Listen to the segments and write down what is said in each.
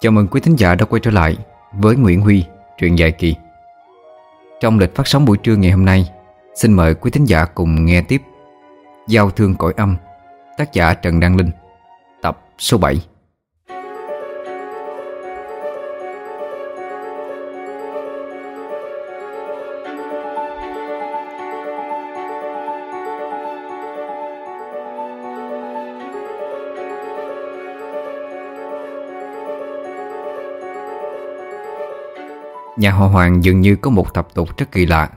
Chào mừng quý thính giả đã quay trở lại với Nguyễn Huy, truyện dài kỳ. Trong lịch phát sóng buổi trưa ngày hôm nay Xin mời quý thính giả cùng nghe tiếp Giao thương cõi âm Tác giả Trần Đăng Linh Tập số 7 Nhà họ Hoàng dường như có một tập tục rất kỳ lạ.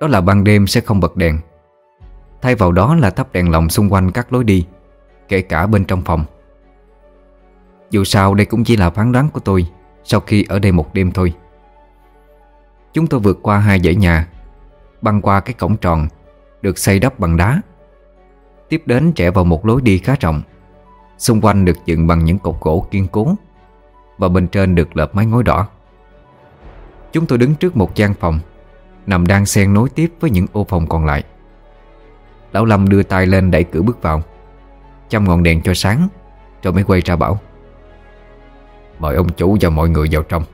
Đó là ban đêm sẽ không bật đèn. Thay vào đó là thắp đèn lồng xung quanh các lối đi, Kể cả bên trong phòng. Dù sao đây cũng chỉ là phán đoán của tôi Sau khi ở đây một đêm thôi. Chúng tôi vượt qua hai dãy nhà, Băng qua cái cổng tròn Được xây đắp bằng đá. Tiếp đến trẻ vào một lối đi khá rộng, Xung quanh được dựng bằng những cột gỗ kiên cố Và bên trên được lợp mái ngói đỏ. Chúng tôi đứng trước một gian phòng, Nằm đang xen nối tiếp với những ô phòng còn lại. Lão Lâm đưa tay lên đẩy cửa bước vào, Chăm ngọn đèn cho sáng, Rồi mới quay ra bảo, Mời ông chủ và mọi người vào trong.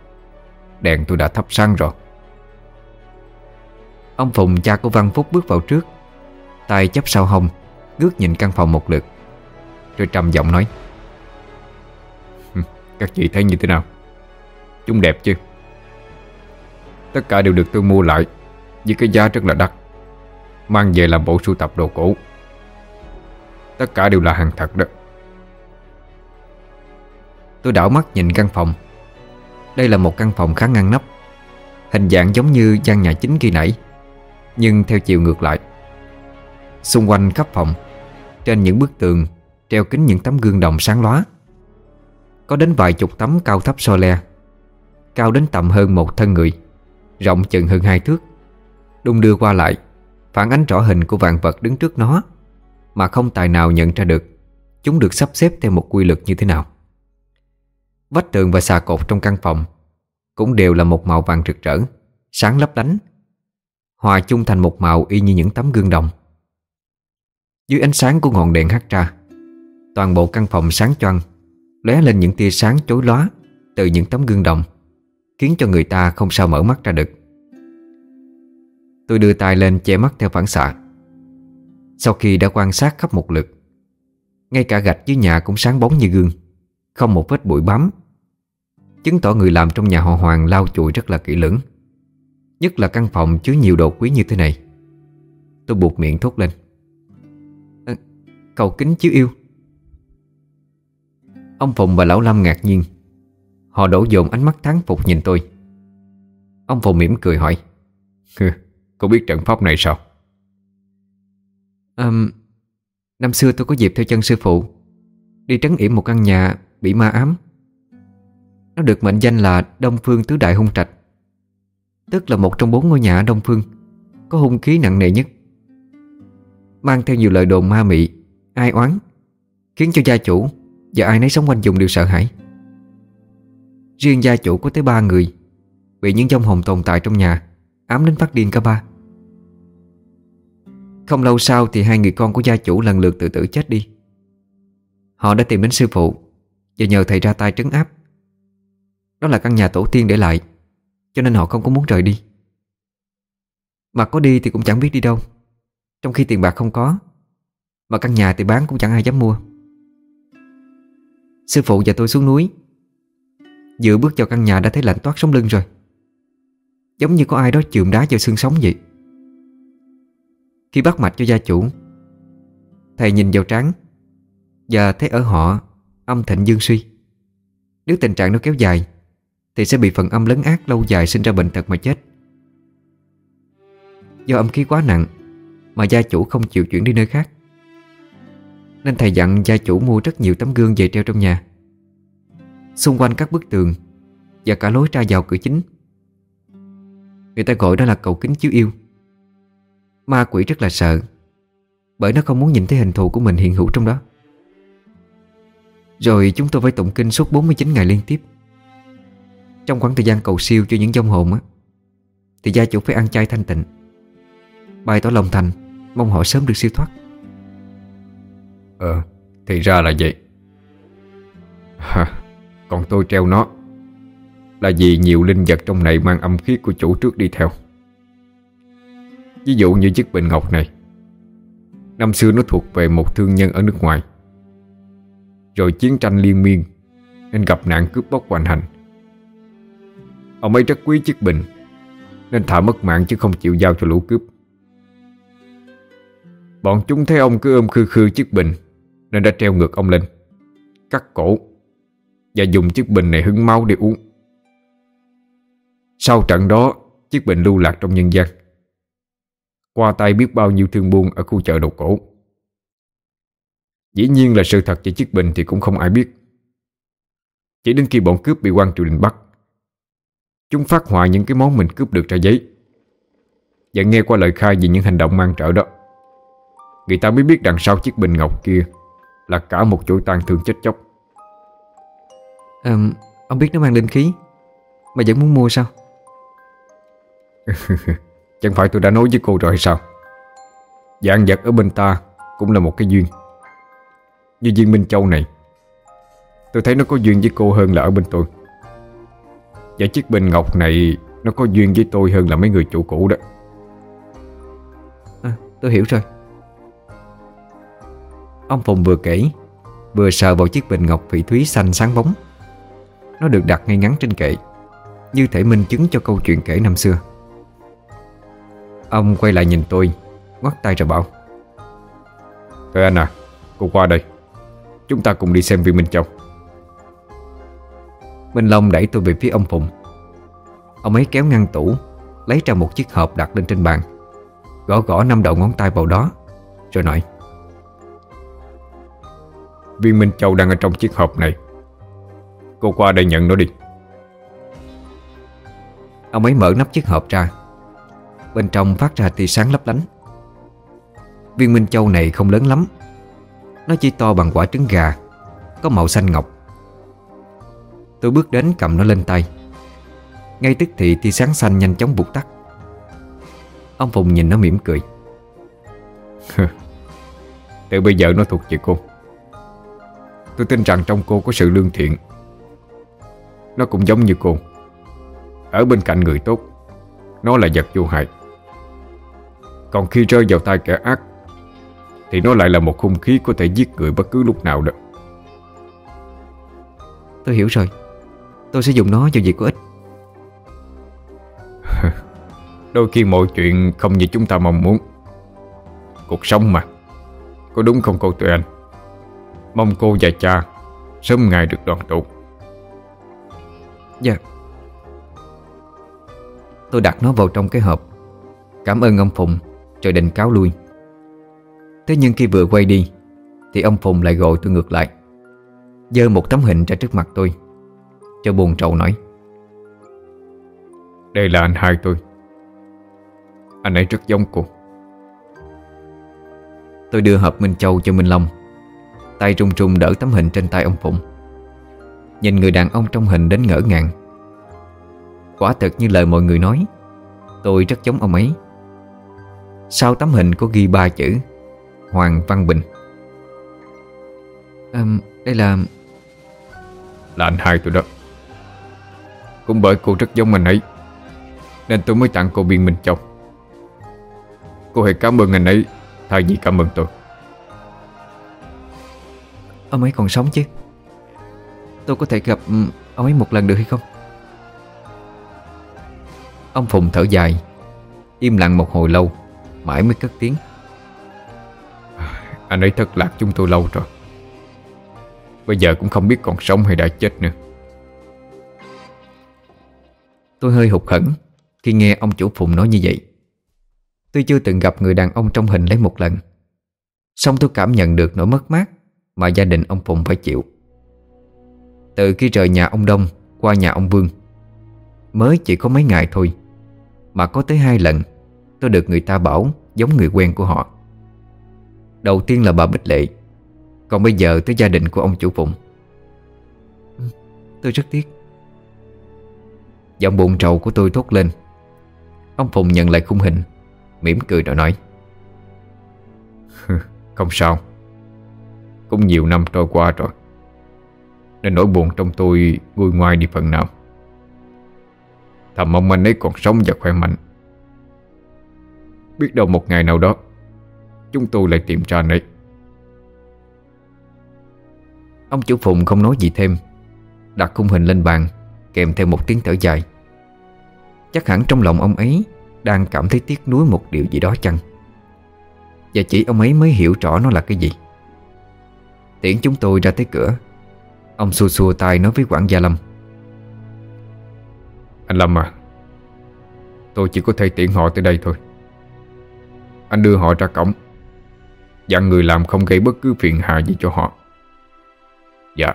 Đèn tôi đã thắp sáng rồi. Ông Phùng cha của Văn Phúc bước vào trước, tay chấp sau hông, Ngước nhìn căn phòng một lượt, Rồi trầm giọng nói Các chị thấy như thế nào? Chúng đẹp chưa? Tất cả đều được tôi mua lại Với cái giá rất là đắt. Mang về làm bộ sưu tập đồ cũ. Tất cả đều là hàng thật đó. Tôi đảo mắt nhìn căn phòng. Đây là một căn phòng khá ngăn nắp Hình dạng giống như gian nhà chính khi nãy, Nhưng theo chiều ngược lại. Xung quanh khắp phòng, Trên những bức tường, Treo kính những tấm gương đồng sáng lóa. Có đến vài chục tấm cao thấp so le Cao đến tầm hơn một thân người. Rộng chừng hơn hai thước. Đung đưa qua lại, Phản ánh rõ hình của vạn vật đứng trước nó, Mà không tài nào nhận ra được Chúng được sắp xếp theo một quy luật như thế nào. Vách tường và xà cột trong căn phòng Cũng đều là một màu vàng rực rỡ, Sáng lấp lánh, Hòa chung thành một màu y như những tấm gương đồng. Dưới ánh sáng của ngọn đèn hắt ra, Toàn bộ căn phòng sáng choang, lóe lên những tia sáng chối lóa Từ những tấm gương đồng. Khiến cho người ta không sao mở mắt ra được. Tôi đưa tay lên che mắt theo phản xạ. Sau khi đã quan sát khắp một lượt Ngay cả gạch dưới nhà cũng sáng bóng như gương Không một vết bụi bám. Chứng tỏ người làm trong nhà họ Hoàng lau chùi rất là kỹ lưỡng Nhất là căn phòng chứa nhiều đồ quý như thế này. Tôi buộc miệng thốt lên. Ờ, à, Cầu kính chiếu yêu. Ông Phùng và Lão Lâm ngạc nhiên. Họ đổ dồn ánh mắt thán phục nhìn tôi. Ông Phùng mỉm cười hỏi Cô biết trận pháp này sao? À, Năm xưa tôi có dịp theo chân sư phụ Đi trấn yểm một căn nhà Bị ma ám. Nó được mệnh danh là Đông Phương Tứ Đại Hung Trạch Tức là một trong bốn ngôi nhà ở Đông Phương Có hung khí nặng nề nhất. Mang theo nhiều lời đồn ma mị Ai oán Khiến cho gia chủ Và ai nấy sống quanh vùng đều sợ hãi. Riêng gia chủ có tới ba người. Bị những dông hồn tồn tại trong nhà, Ám đến phát điên cả ba. Không lâu sau thì hai người con của gia chủ lần lượt tự tử chết đi. Họ đã tìm đến sư phụ Và nhờ thầy ra tay trấn áp. Đó là căn nhà tổ tiên để lại, Cho nên họ không có muốn rời đi. Mà có đi thì cũng chẳng biết đi đâu. Trong khi tiền bạc không có, Mà căn nhà thì bán cũng chẳng ai dám mua. Sư phụ và tôi xuống núi Vừa bước vào căn nhà đã thấy lạnh toát sống lưng rồi. Giống như có ai đó chườm đá vào xương sống vậy. Khi bắt mạch cho gia chủ, Thầy nhìn vào trán Và thấy ở họ Âm thịnh dương suy. Nếu tình trạng nó kéo dài, Thì sẽ bị phần âm lấn ác lâu dài sinh ra bệnh tật mà chết. Do âm khí quá nặng Mà gia chủ không chịu chuyển đi nơi khác, Nên thầy dặn gia chủ mua rất nhiều tấm gương về treo trong nhà. Xung quanh các bức tường Và cả lối ra vào cửa chính. Người ta gọi đó là cầu kính chiếu yêu. Ma quỷ rất là sợ, Bởi nó không muốn nhìn thấy hình thù của mình hiện hữu trong đó. Rồi chúng tôi phải tụng kinh suốt 49 ngày liên tiếp. Trong khoảng thời gian cầu siêu cho những dông hồn á, Thì gia chủ phải ăn chay thanh tịnh. Bày tỏ lòng thành, Mong họ sớm được siêu thoát. Ờ Thì ra là vậy. Hả còn tôi treo nó. Là vì nhiều linh vật trong này mang âm khí của chủ trước đi theo. Ví dụ như chiếc bình ngọc này. Năm xưa nó thuộc về một thương nhân ở nước ngoài. Rồi chiến tranh liên miên, Nên gặp nạn cướp bóc hoành hành. Ông ấy rất quý chiếc bình, Nên thả mất mạng chứ không chịu giao cho lũ cướp. Bọn chúng thấy ông cứ ôm khư khư chiếc bình, Nên đã treo ngược ông lên, Cắt cổ. Và dùng chiếc bình này hứng máu để uống. Sau trận đó, Chiếc bình lưu lạc trong nhân gian. Qua tay biết bao nhiêu thương buôn Ở khu chợ đồ cổ. Dĩ nhiên là sự thật về chiếc bình Thì cũng không ai biết. Chỉ đến khi bọn cướp bị quan triều đình bắt, Chúng phát họa những cái món mình cướp được ra giấy Và nghe qua lời khai về những hành động mang trợ đó. Người ta mới biết đằng sau chiếc bình ngọc kia Là cả một chuỗi tang thương chết chóc à, Ông biết nó mang linh khí Mà vẫn muốn mua sao? Chẳng phải tôi đã nói với cô rồi hay sao Dạng vật ở bên ta Cũng là một cái duyên. Như viên Minh Châu này Tôi thấy nó có duyên với cô hơn là ở bên tôi. Và chiếc bình ngọc này Nó có duyên với tôi hơn là mấy người chủ cũ đó. À, Tôi hiểu rồi. Ông Phùng vừa kể Vừa sờ vào chiếc bình ngọc phỉ thúy xanh sáng bóng nó được đặt ngay ngắn trên kệ, Như thể minh chứng cho câu chuyện kể năm xưa. Ông quay lại nhìn tôi Ngoắt tay rồi bảo Thôi anh à Cô qua đây, Chúng ta cùng đi xem viên Minh Châu. Minh Long đẩy tôi về phía ông Phụng. Ông ấy kéo ngăn tủ, Lấy ra một chiếc hộp đặt lên trên bàn, Gõ gõ năm đầu ngón tay vào đó, Rồi nói, Viên Minh Châu đang ở trong chiếc hộp này Cô qua đây nhận nó đi. Ông ấy mở nắp chiếc hộp ra. Bên trong phát ra tia sáng lấp lánh. Viên Minh Châu này không lớn lắm. Nó chỉ to bằng quả trứng gà Có màu xanh ngọc. Tôi bước đến cầm nó lên tay. Ngay tức thì tia sáng xanh nhanh chóng vụt tắt. Ông Phùng nhìn nó mỉm cười. cười Từ bây giờ nó thuộc về cô. Tôi tin rằng trong cô có sự lương thiện Nó cũng giống như cô. Ở bên cạnh người tốt Nó là vật vô hại. Còn khi rơi vào tay kẻ ác Thì nó lại là một hung khí Có thể giết người bất cứ lúc nào đó. Tôi hiểu rồi. Tôi sẽ dùng nó cho việc có ích. Đôi khi mọi chuyện không như chúng ta mong muốn. Cuộc sống mà. Có đúng không cô Tuệ Anh? Mong cô và cha Sớm ngày được đoàn tụ Dạ. Tôi đặt nó vào trong cái hộp. Cảm ơn ông Phùng Rồi định cáo lui. Thế nhưng khi vừa quay đi Thì ông Phùng lại gọi tôi ngược lại. Dơ một tấm hình ra trước mặt tôi Cho buồn trầu nói. Đây là anh hai tôi. Anh ấy rất giống cô. Tôi đưa hộp Minh Châu cho Minh Long Tay trung trung đỡ tấm hình trên tay ông Phụng Nhìn người đàn ông trong hình đến ngỡ ngàng. Quả thật như lời mọi người nói Tôi rất giống ông ấy. Sau tấm hình có ghi ba chữ Hoàng Văn Bình. À, Đây là Là anh hai tôi đó. Cũng bởi cô rất giống anh ấy Nên tôi mới tặng cô viên Minh Châu. Cô hãy cảm ơn anh ấy Thay vì cảm ơn tôi. Ông ấy còn sống chứ Tôi có thể gặp ừ, ông ấy một lần được hay không? Ông Phùng thở dài, Im lặng một hồi lâu, Mãi mới cất tiếng. Anh ấy thất lạc chúng tôi lâu rồi. Bây giờ cũng không biết còn sống hay đã chết nữa. Tôi hơi hụt hẫng Khi nghe ông chủ Phùng nói như vậy. Tôi chưa từng gặp người đàn ông trong hình lấy một lần. Xong tôi cảm nhận được nỗi mất mát Mà gia đình ông Phùng phải chịu. Từ khi rời nhà ông Đông Qua nhà ông Vương. Mới chỉ có mấy ngày thôi, Mà có tới hai lần Tôi được người ta bảo giống người quen của họ. Đầu tiên là bà Bích Lệ, Còn bây giờ tới gia đình của ông chủ Phụng. Tôi rất tiếc. Giọng buồn trầu của tôi thốt lên. Ông Phùng nhận lại khung hình, mỉm cười rồi nói. Không sao. Cũng nhiều năm trôi qua rồi. Nên nỗi buồn trong tôi nguôi ngoai đi phần nào. Thầm mong anh ấy còn sống và khỏe mạnh. Biết đâu một ngày nào đó, Chúng tôi lại tìm ra anh ấy. Ông chủ Phùng không nói gì thêm, Đặt khung hình lên bàn, Kèm theo một tiếng thở dài. Chắc hẳn trong lòng ông ấy Đang cảm thấy tiếc nuối một điều gì đó chăng? Và chỉ ông ấy mới hiểu rõ nó là cái gì. Tiễn chúng tôi ra tới cửa Ông xua xua tay nói với quản gia Lâm. Anh Lâm à Tôi chỉ có thể tiễn họ tới đây thôi. Anh đưa họ ra cổng. Dặn người làm không gây bất cứ phiền hà gì cho họ. Dạ.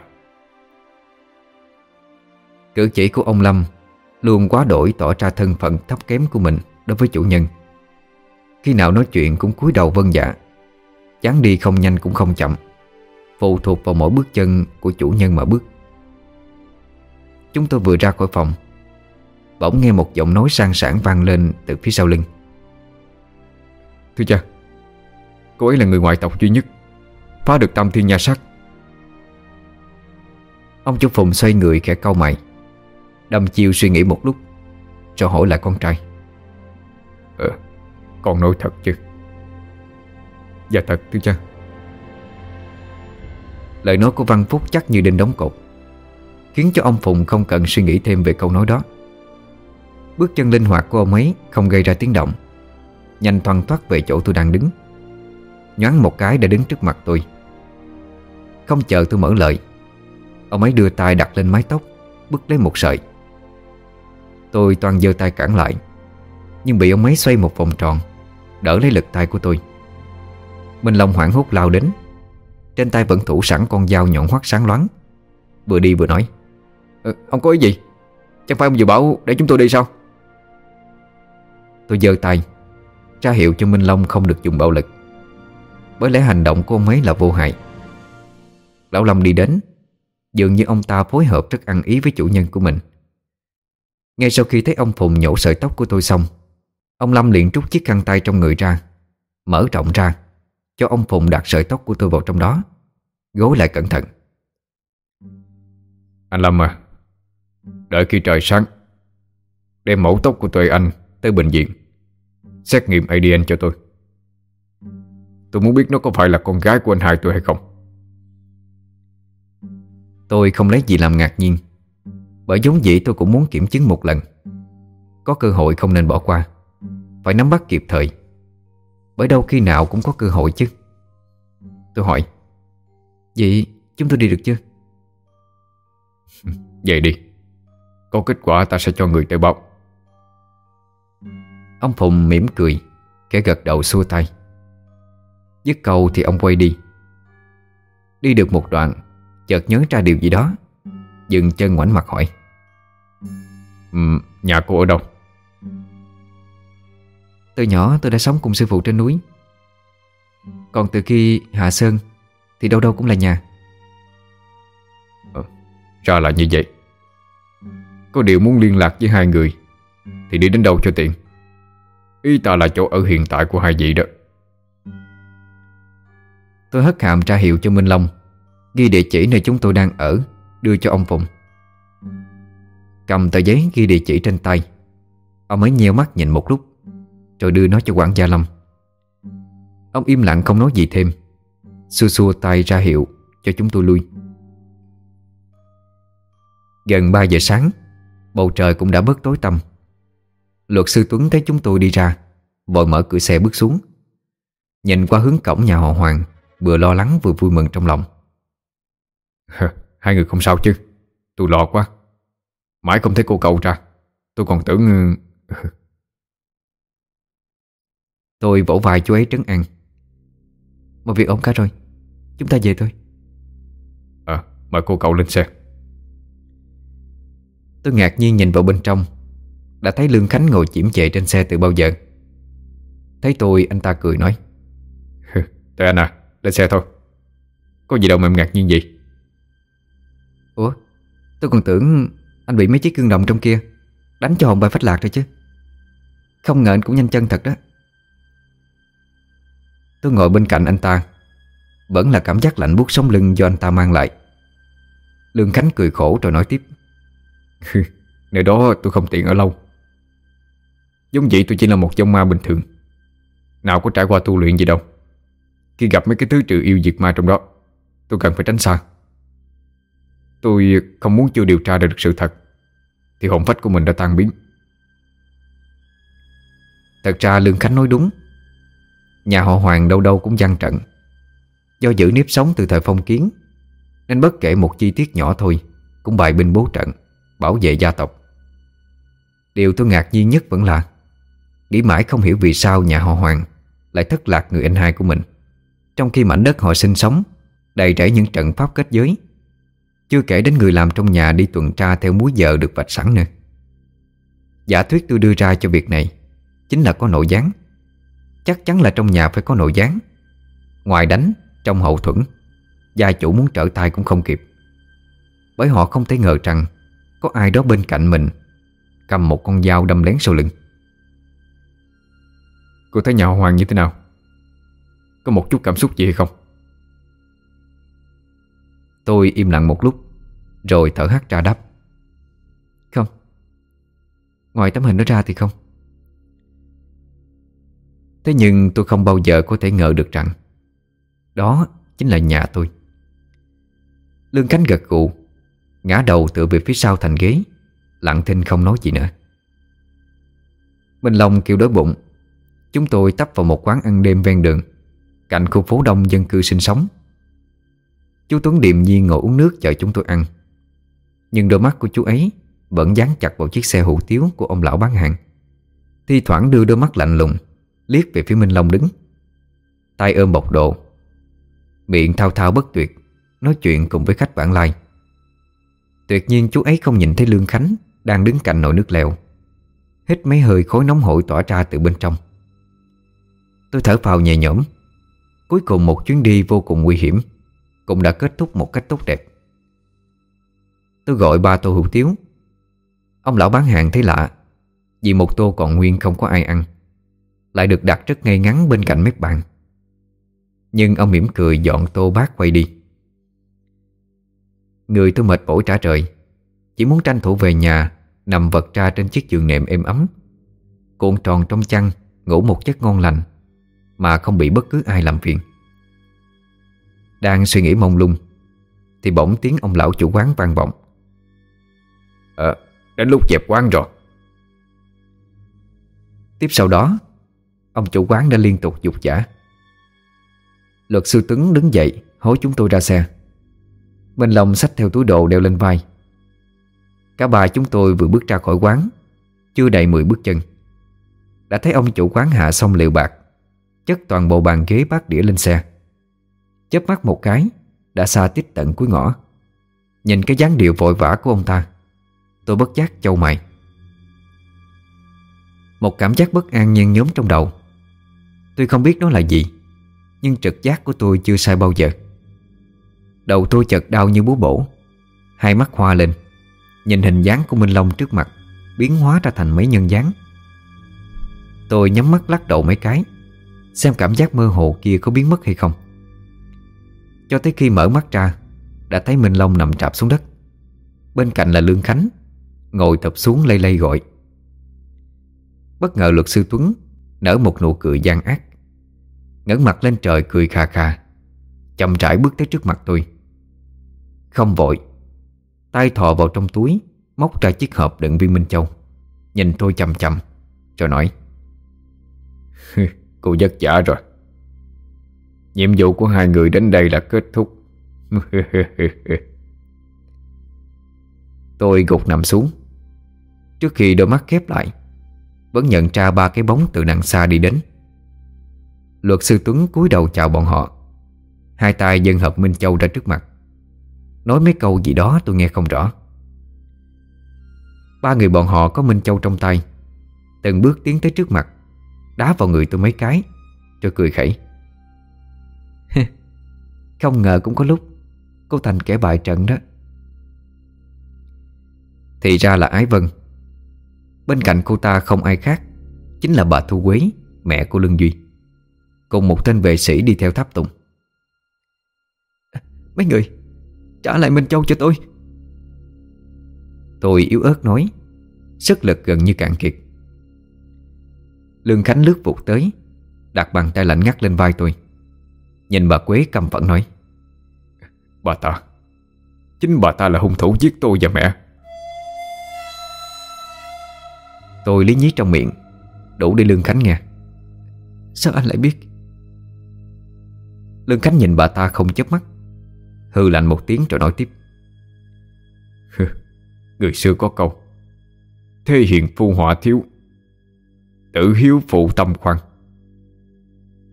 Cử chỉ của ông Lâm Luôn quá đổi tỏ ra thân phận thấp kém của mình Đối với chủ nhân. Khi nào nói chuyện cũng cúi đầu vân dạ. Chán đi không nhanh cũng không chậm Phụ thuộc vào mỗi bước chân của chủ nhân mà bước. Chúng tôi vừa ra khỏi phòng Bỗng nghe một giọng nói sang sảng vang lên từ phía sau lưng. Thưa cha Cô ấy là người ngoại tộc duy nhất Phá được tam thiên nhà sắc Ông chú Phùng xoay người khẽ cau mày Đâm chiêu suy nghĩ một lúc Rồi hỏi lại con trai. Ờ Con nói thật chứ. Dạ thật thưa cha Lời nói của Văn Phúc chắc như đinh đóng cột, Khiến cho ông Phùng không cần suy nghĩ thêm về câu nói đó. Bước chân linh hoạt của ông ấy Không gây ra tiếng động, Nhanh thoăn thoát về chỗ tôi đang đứng. Nhoáng một cái đã đứng trước mặt tôi. Không chờ tôi mở lời, Ông ấy đưa tay đặt lên mái tóc bước lấy một sợi. Tôi toàn giơ tay cản lại, Nhưng bị ông ấy xoay một vòng tròn, Đỡ lấy lực tay của tôi. Minh Long hoảng hốt lao đến trên tay vẫn thủ sẵn con dao nhọn hoắt sáng loáng. Vừa đi vừa nói ờ, Ông có ý gì? Chẳng phải ông vừa bảo để chúng tôi đi sao? Tôi giơ tay ra hiệu cho Minh Long không được dùng bạo lực. Bởi lẽ hành động của ông ấy là vô hại. Lão Lâm đi đến Dường như ông ta phối hợp rất ăn ý với chủ nhân của mình. Ngay sau khi thấy ông Phùng nhổ sợi tóc của tôi xong Ông Lâm liền rút chiếc khăn tay trong người ra Mở rộng ra Cho ông Phùng đặt sợi tóc của tôi vào trong đó. Gối lại cẩn thận. Anh Lâm à Đợi khi trời sáng Đem mẫu tóc của tôi anh Tới bệnh viện Xét nghiệm ADN cho tôi. Tôi muốn biết nó có phải là con gái của anh hai tôi hay không. Tôi không lấy gì làm ngạc nhiên Bởi giống dĩ tôi cũng muốn kiểm chứng một lần. Có cơ hội không nên bỏ qua Phải nắm bắt kịp thời. Bởi đâu khi nào cũng có cơ hội chứ. Tôi hỏi Vậy chúng tôi đi được chưa? Vậy đi. Có kết quả ta sẽ cho người tới báo. Ông Phùng mỉm cười Kẻ gật đầu xua tay. Dứt câu thì ông quay đi. Đi được một đoạn Chợt nhớ ra điều gì đó Dừng chân ngoảnh mặt hỏi. Um, Nhà cô ở đâu? Từ nhỏ tôi đã sống cùng sư phụ trên núi. Còn từ khi hạ sơn Thì đâu đâu cũng là nhà. Ờ, Ra là như vậy. Có điều muốn liên lạc với hai người Thì đi đến đâu cho tiện? Ý ta là chỗ ở hiện tại của hai vị đó. Tôi hất hàm tra hiệu cho Minh Long Ghi địa chỉ nơi chúng tôi đang ở Đưa cho ông Phụng. Cầm tờ giấy ghi địa chỉ trên tay. Ông ấy nheo mắt nhìn một lúc Rồi đưa nó cho quản gia Lâm. Ông im lặng không nói gì thêm Xua xua tay ra hiệu Cho chúng tôi lui. Gần 3 giờ sáng Bầu trời cũng đã bớt tối tăm. Luật sư Tuấn thấy chúng tôi đi ra Vội mở cửa xe bước xuống. Nhìn qua hướng cổng nhà họ Hoàng Vừa lo lắng vừa vui mừng trong lòng. Hai người không sao chứ? Tôi lo quá. Mãi không thấy cô cậu ra Tôi còn tưởng Tôi vỗ vai chú ấy trấn an. Một việc ổn cả rồi Chúng ta về thôi. À mời cô cậu lên xe. Tôi ngạc nhiên nhìn vào bên trong. Đã thấy Lương Khánh ngồi chiếm chệ trên xe từ bao giờ. Thấy tôi anh ta cười nói. Tụi anh à Lên xe thôi. Có gì đâu mà em ngạc nhiên gì. Ủa Tôi còn tưởng anh bị mấy chiếc cương đồng trong kia. Đánh cho hồn bài phách lạc rồi chứ. Không ngờ anh cũng nhanh chân thật đó. Tôi ngồi bên cạnh anh ta vẫn là cảm giác lạnh buốt sống lưng do anh ta mang lại. Lương Khánh cười khổ rồi nói tiếp. Nơi đó tôi không tiện ở lâu. Giống vậy tôi chỉ là một trong ma bình thường. Nào có trải qua tu luyện gì đâu. Khi gặp mấy cái thứ trừ yêu diệt ma trong đó, Tôi cần phải tránh xa. Tôi không muốn chưa điều tra được sự thật, Thì hồn phách của mình đã tan biến. Thật ra Lương Khánh nói đúng. Nhà họ Hoàng đâu đâu cũng gian trận. Do giữ nếp sống từ thời phong kiến Nên bất kể một chi tiết nhỏ thôi Cũng bài binh bố trận Bảo vệ gia tộc. Điều tôi ngạc nhiên nhất vẫn là Nghĩ mãi không hiểu vì sao nhà họ Hoàng Lại thất lạc người anh hai của mình Trong khi mảnh đất họ sinh sống Đầy rẫy những trận pháp kết giới. Chưa kể đến người làm trong nhà đi tuần tra Theo múi giờ được vạch sẵn nữa. Giả thuyết tôi đưa ra cho việc này Chính là có nội gián. Chắc chắn là trong nhà phải có nội gián. Ngoài đánh, trong hậu thuẫn. Gia chủ muốn trở tay cũng không kịp. Bởi họ không thể ngờ rằng Có ai đó bên cạnh mình Cầm một con dao đâm lén sau lưng. Cô thấy nhà Hoàng như thế nào? Có một chút cảm xúc gì hay không? Tôi im lặng một lúc, Rồi thở hắt ra đáp. Không. Ngoài tấm hình đó ra thì không. Thế nhưng tôi không bao giờ có thể ngờ được rằng đó chính là nhà tôi. Lương Khánh gật gù, Ngã đầu tựa về phía sau thành ghế, Lặng thinh không nói gì nữa. Minh Long kêu đói bụng, Chúng tôi tấp vào một quán ăn đêm ven đường, Cạnh khu phố đông dân cư sinh sống. Chú Tuấn điềm nhiên ngồi uống nước chờ chúng tôi ăn. Nhưng đôi mắt của chú ấy Vẫn dán chặt vào chiếc xe hủ tiếu của ông lão bán hàng. Thi thoảng đưa đôi mắt lạnh lùng, Liếc về phía Minh Long đứng. Tay ôm bọc đồ Miệng thao thao bất tuyệt, Nói chuyện cùng với khách vãng lai. Tuyệt nhiên chú ấy không nhìn thấy Lương Khánh Đang đứng cạnh nồi nước lèo. Hít mấy hơi khói nóng hổi tỏa ra từ bên trong. Tôi thở phào nhẹ nhõm. Cuối cùng một chuyến đi vô cùng nguy hiểm, Cũng đã kết thúc một cách tốt đẹp. Tôi gọi ba tô hủ tiếu. Ông lão bán hàng thấy lạ, Vì một tô còn nguyên không có ai ăn, Lại được đặt rất ngay ngắn bên cạnh mép bàn. Nhưng ông mỉm cười dọn tô bát quay đi. Người tôi mệt mỏi trả trời Chỉ muốn tranh thủ về nhà Nằm vật ra trên chiếc giường nệm êm ấm. Cuộn tròn trong chăn Ngủ một giấc ngon lành Mà không bị bất cứ ai làm phiền. Đang suy nghĩ mông lung Thì bỗng tiếng ông lão chủ quán vang vọng. Ờ, đến lúc dẹp quán rồi. Tiếp sau đó Ông chủ quán đã liên tục dục giả Luật sư Tuấn đứng dậy, Hối chúng tôi ra xe. Minh Long xách theo túi đồ đeo lên vai. Cả ba chúng tôi vừa bước ra khỏi quán, Chưa đầy 10 bước chân. Đã thấy ông chủ quán hạ xong liệu bạc, Chất toàn bộ bàn ghế bát đĩa lên xe. Chớp mắt một cái, Đã xa tít tận cuối ngõ. Nhìn cái dáng điệu vội vã của ông ta, Tôi bất giác châu mày. Một cảm giác bất an nhen nhóm trong đầu. Tôi không biết nó là gì. Nhưng trực giác của tôi chưa sai bao giờ. Đầu tôi chợt đau như búa bổ. Hai mắt hoa lên. Nhìn hình dáng của Minh Long trước mặt, Biến hóa ra thành mấy nhân dáng. Tôi nhắm mắt lắc đầu mấy cái, Xem cảm giác mơ hồ kia có biến mất hay không. Cho tới khi mở mắt ra, Đã thấy Minh Long nằm trạp xuống đất. Bên cạnh là Lương Khánh, Ngồi tập xuống lây lây gọi. Bất ngờ luật sư Tuấn Nở một nụ cười gian ác ngẩng mặt lên trời cười khà khà Chậm rãi bước tới trước mặt tôi. Không vội. Tay thò vào trong túi, Móc ra chiếc hộp đựng viên Minh Châu. Nhìn tôi chầm chầm Rồi nói Cô vất vả rồi. Nhiệm vụ của hai người đến đây là kết thúc. Tôi gục nằm xuống. Trước khi đôi mắt khép lại, Vẫn nhận ra ba cái bóng từ đằng xa đi đến. Luật sư Tuấn cúi đầu chào bọn họ. Hai tay dân hợp Minh Châu ra trước mặt. Nói mấy câu gì đó tôi nghe không rõ. Ba người bọn họ có Minh Châu trong tay. Từng bước tiến tới trước mặt. Đá vào người tôi mấy cái. Rồi cười khẩy. Không ngờ cũng có lúc, Cô thành kẻ bại trận đó. Thì ra là Ái Vân. Bên cạnh cô ta không ai khác, Chính là bà Thu Quế, Mẹ của Lương Duy. Cùng một tên vệ sĩ đi theo tháp tùng. Mấy người Trả lại Minh Châu cho tôi. Tôi yếu ớt nói Sức lực gần như cạn kiệt. Lương Khánh lướt vụt tới Đặt bàn tay lạnh ngắt lên vai tôi. Nhìn bà Quế cầm phẫn nói Bà ta Chính bà ta là hung thủ giết tôi và mẹ. Tôi lý nhí trong miệng Đủ để Lương Khánh nghe. Sao anh lại biết Lương Khánh nhìn bà ta không chớp mắt. Hư lạnh một tiếng rồi nói tiếp. Người xưa có câu. Thế hiện phu họa thiếu Tự hiếu phụ tâm khoan.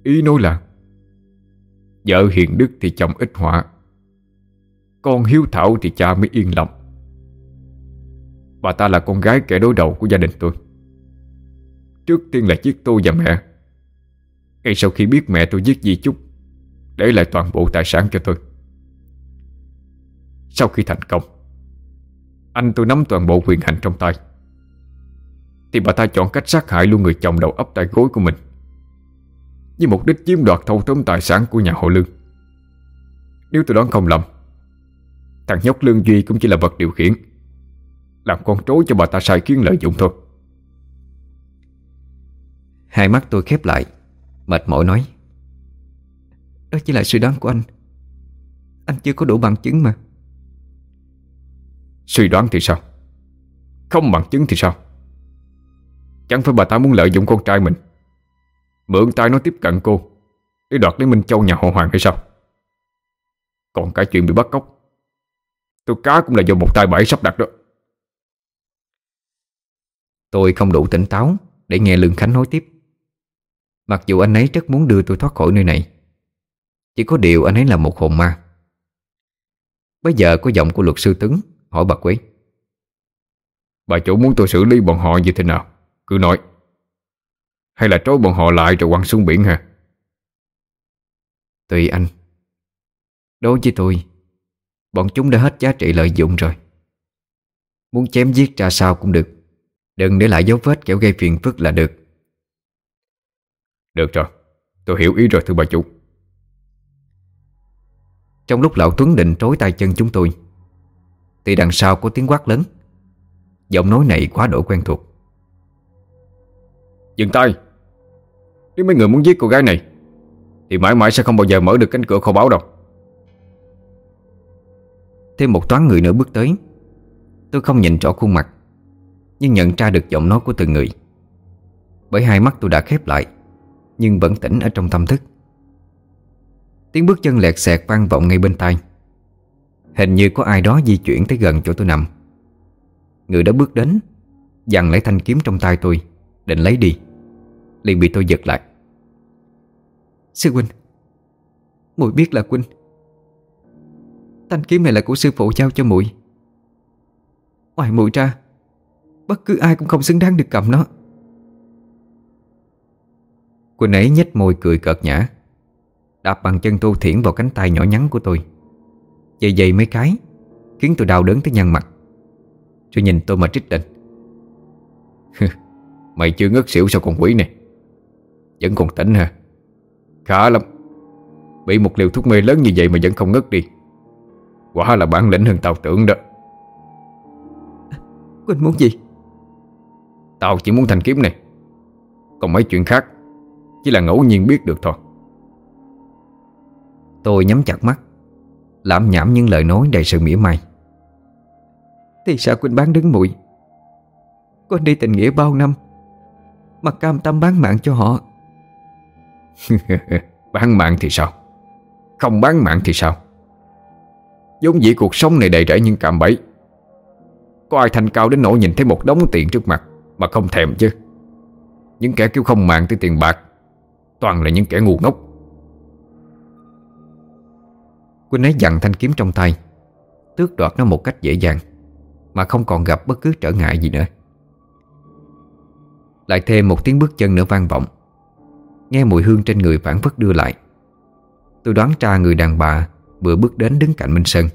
Ý nói là, Vợ hiền đức thì chồng ít họa, Con hiếu thảo thì cha mới yên lòng. Bà ta là con gái kẻ đối đầu của gia đình tôi. Trước tiên là giết tôi và mẹ. Ngay sau khi biết mẹ tôi giết Di Trúc để lại toàn bộ tài sản cho tôi. Sau khi thành công, Anh tôi nắm toàn bộ quyền hành trong tay. Thì bà ta chọn cách sát hại luôn người chồng đầu ấp tay gối của mình Với mục đích chiếm đoạt thâu tóm tài sản của nhà họ Lương. Nếu tôi đoán không lầm, Thằng nhóc Lương Duy cũng chỉ là vật điều khiển, Làm con trối cho bà ta sai khiến lợi dụng thôi. Hai mắt tôi khép lại, Mệt mỏi nói. Đó chỉ là suy đoán của anh. Anh chưa có đủ bằng chứng mà. Suy đoán thì sao? Không bằng chứng thì sao? Chẳng phải bà ta muốn lợi dụng con trai mình. Mượn tay nó tiếp cận cô Để đoạt lấy Minh Châu nhà họ Hoàng hay sao? Còn cả chuyện bị bắt cóc Tôi cá cũng là do một tay bẫy sắp đặt đó. Tôi không đủ tỉnh táo Để nghe Lương Khánh nói tiếp. Mặc dù anh ấy rất muốn đưa tôi thoát khỏi nơi này Chỉ có điều anh ấy là một hồn ma. Bây giờ có giọng của luật sư Tứng Hỏi bà Quế. Bà chủ muốn tôi xử lý bọn họ như thế nào? Cứ nói. Hay là trói bọn họ lại rồi quăng xuống biển hả? Tùy anh. Đối với tôi Bọn chúng đã hết giá trị lợi dụng rồi. Muốn chém giết ra sao cũng được. Đừng để lại dấu vết kẻo gây phiền phức là được. Được rồi. Tôi hiểu ý rồi thưa bà chủ Trong lúc lão Tuấn định trối tay chân chúng tôi Thì đằng sau có tiếng quát lớn. Giọng nói này quá độ quen thuộc. Dừng tay. Nếu mấy người muốn giết cô gái này Thì mãi mãi sẽ không bao giờ mở được cánh cửa kho báu đâu. Thêm một toán người nữa bước tới. Tôi không nhìn rõ khuôn mặt Nhưng nhận ra được giọng nói của từng người. Bởi hai mắt tôi đã khép lại Nhưng vẫn tỉnh ở trong tâm thức Tiếng bước chân lẹt xẹt vang vọng ngay bên tai. Hình như có ai đó di chuyển tới gần chỗ tôi nằm. Người đó bước đến Dằn lấy thanh kiếm trong tay tôi, Định lấy đi. Liền bị tôi giật lại. Sư huynh Mùi biết là huynh. Thanh kiếm này là của sư phụ trao cho muội. Ngoài muội ra, Bất cứ ai cũng không xứng đáng được cầm nó. Quỳnh ấy nhếch môi cười cợt nhã. Đạp bằng chân tu thiển vào cánh tay nhỏ nhắn của tôi. Dày dày mấy cái Khiến tôi đau đớn tới nhăn mặt. Rồi nhìn tôi mà trích định Mày chưa ngất xỉu sao con quỷ này? Vẫn còn tỉnh hả? Khá lắm. Bị một liều thuốc mê lớn như vậy mà vẫn không ngất đi. Quả là bản lĩnh hơn tao tưởng đó. Quỳnh muốn gì? Tao chỉ muốn thanh kiếm này. Còn mấy chuyện khác Chỉ là ngẫu nhiên biết được thôi Tôi nhắm chặt mắt, Lãm nhảm những lời nói đầy sự mỉa mai. Thì sao Quỳnh bán đứng muội? Con đi tình nghĩa bao năm Mà cam tâm bán mạng cho họ? Bán mạng thì sao? Không bán mạng thì sao? Giống dĩ cuộc sống này đầy rẫy những cạm bẫy. Có ai thành cao đến nỗi nhìn thấy một đống tiền trước mặt Mà không thèm chứ? Những kẻ kêu không mạng tới tiền bạc Toàn là những kẻ ngu ngốc. Quynh ấy dặn thanh kiếm trong tay, Tước đoạt nó một cách dễ dàng, Mà không còn gặp bất cứ trở ngại gì nữa. Lại thêm một tiếng bước chân nữa vang vọng, Nghe mùi hương trên người phản phất đưa lại. Tôi đoán ra người đàn bà Vừa bước đến đứng cạnh Minh Sơn,